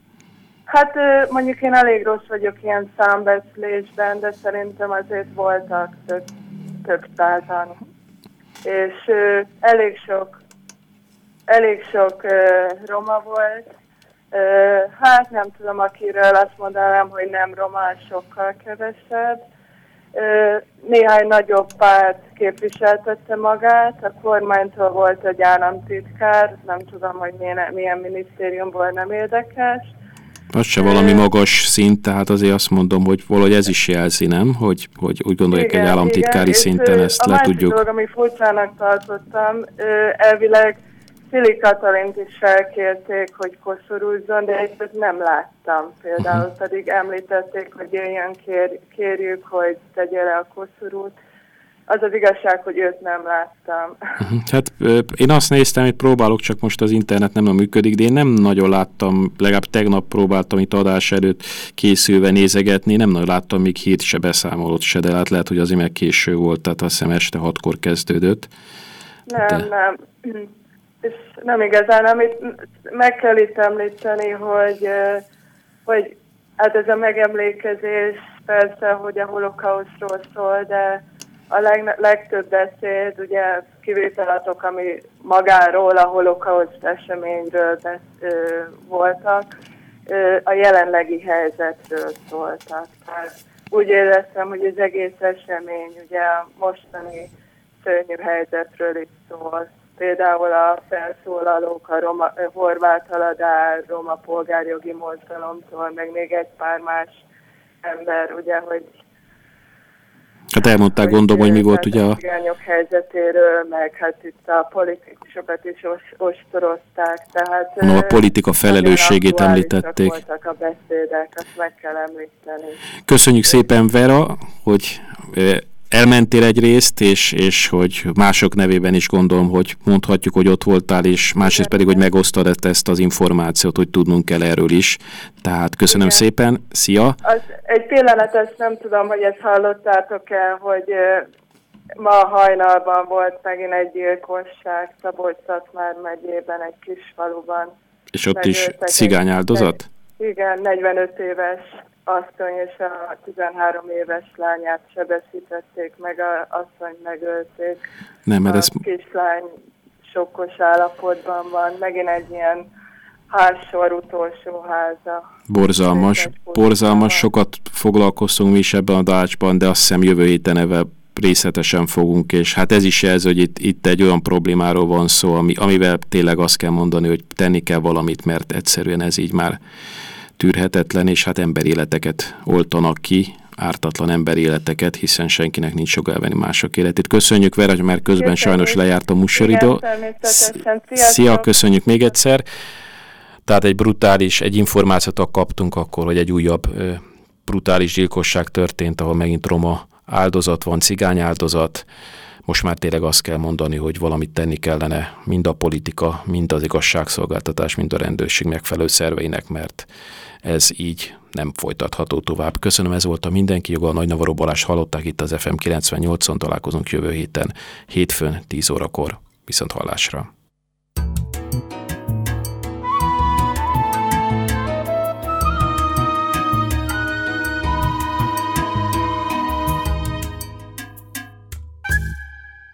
Hát mondjuk én elég rossz vagyok ilyen számbeszélésben, de szerintem azért voltak több, több százan. És elég sok, elég sok roma volt, Hát nem tudom, akiről azt mondanám, hogy nem román sokkal kevesebb. Néhány nagyobb párt képviseltette magát, a kormánytól volt egy államtitkár, nem tudom, hogy milyen, milyen minisztériumból nem érdekes. Az se valami magas szint, tehát azért azt mondom, hogy valahogy ez is jelzi, nem? Hogy, hogy úgy gondolják egy államtitkári igen, szinten ezt le tudjuk. A dolog, ami furcsának tartottam, elvileg Fili Katalint is felkérték, hogy koszorúzzon, de ezt nem láttam. Például uh-huh. pedig említették, hogy jöjjön, kér, kérjük, hogy tegye le a koszorút. Az az igazság, hogy őt nem láttam. Uh-huh. Hát én azt néztem, hogy próbálok, csak most az internet nem működik, de én nem nagyon láttam, legalább tegnap próbáltam itt adás előtt készülve nézegetni, nem nagyon láttam még hírt se beszámolót se, de hát lehet, hogy azért meg késő volt, tehát azt hiszem este hatkor kezdődött. Nem, de... nem és nem igazán, amit meg kell itt említeni, hogy, hogy hát ez a megemlékezés persze, hogy a holokauszról szól, de a leg, legtöbb beszéd, ugye kivételatok, ami magáról a holokauszt eseményről besz, ö, voltak, ö, a jelenlegi helyzetről szóltak. Tehát úgy éreztem, hogy az egész esemény ugye a mostani szörnyű helyzetről is szól például a felszólalók a Roma, horvát haladár, roma polgárjogi mozgalomtól, meg még egy pár más ember, ugye, hogy Hát elmondták, gondolom, hogy mi volt ugye a... A helyzetéről, meg hát itt a politikusokat is os, ostorozták, tehát... No, a politika felelősségét említették. voltak a beszédek, azt meg kell említeni. Köszönjük szépen, Vera, hogy elmentél egy részt, és, és hogy mások nevében is gondolom, hogy mondhatjuk, hogy ott voltál, és másrészt pedig, hogy megosztad ezt az információt, hogy tudnunk kell erről is. Tehát köszönöm Igen. szépen, szia! Az, egy pillanat, ezt nem tudom, hogy ezt hallottátok-e, hogy ma hajnalban volt megint egy gyilkosság Szabolcs-Szatmár megyében, egy kis faluban. És ott is cigány áldozat? Igen, 45 éves asszony és a 13 éves lányát sebesítették meg, a asszony megölték. Nem, mert a ez... kislány sokkos állapotban van, megint egy ilyen házsor utolsó háza. Borzalmas, borzalmas, sokat foglalkoztunk mi is ebben a dácsban, de azt hiszem jövő héten ebben részletesen fogunk, és hát ez is jelzi, hogy itt, itt egy olyan problémáról van szó, ami, amivel tényleg azt kell mondani, hogy tenni kell valamit, mert egyszerűen ez így már tűrhetetlen, és hát emberéleteket oltanak ki, ártatlan emberéleteket, hiszen senkinek nincs joga elvenni mások életét. Köszönjük Vera, mert közben köszönjük. sajnos lejárt a musoridó. Szia, köszönjük még egyszer. Tehát egy brutális, egy információt kaptunk akkor, hogy egy újabb brutális gyilkosság történt, ahol megint roma áldozat van, cigány áldozat. Most már tényleg azt kell mondani, hogy valamit tenni kellene mind a politika, mind az igazságszolgáltatás, mind a rendőrség megfelelő szerveinek, mert ez így nem folytatható tovább. Köszönöm, ez volt a Mindenki Joga, a Nagy Navaró Balázs hallották itt az FM 98-on, találkozunk jövő héten, hétfőn 10 órakor, viszont hallásra.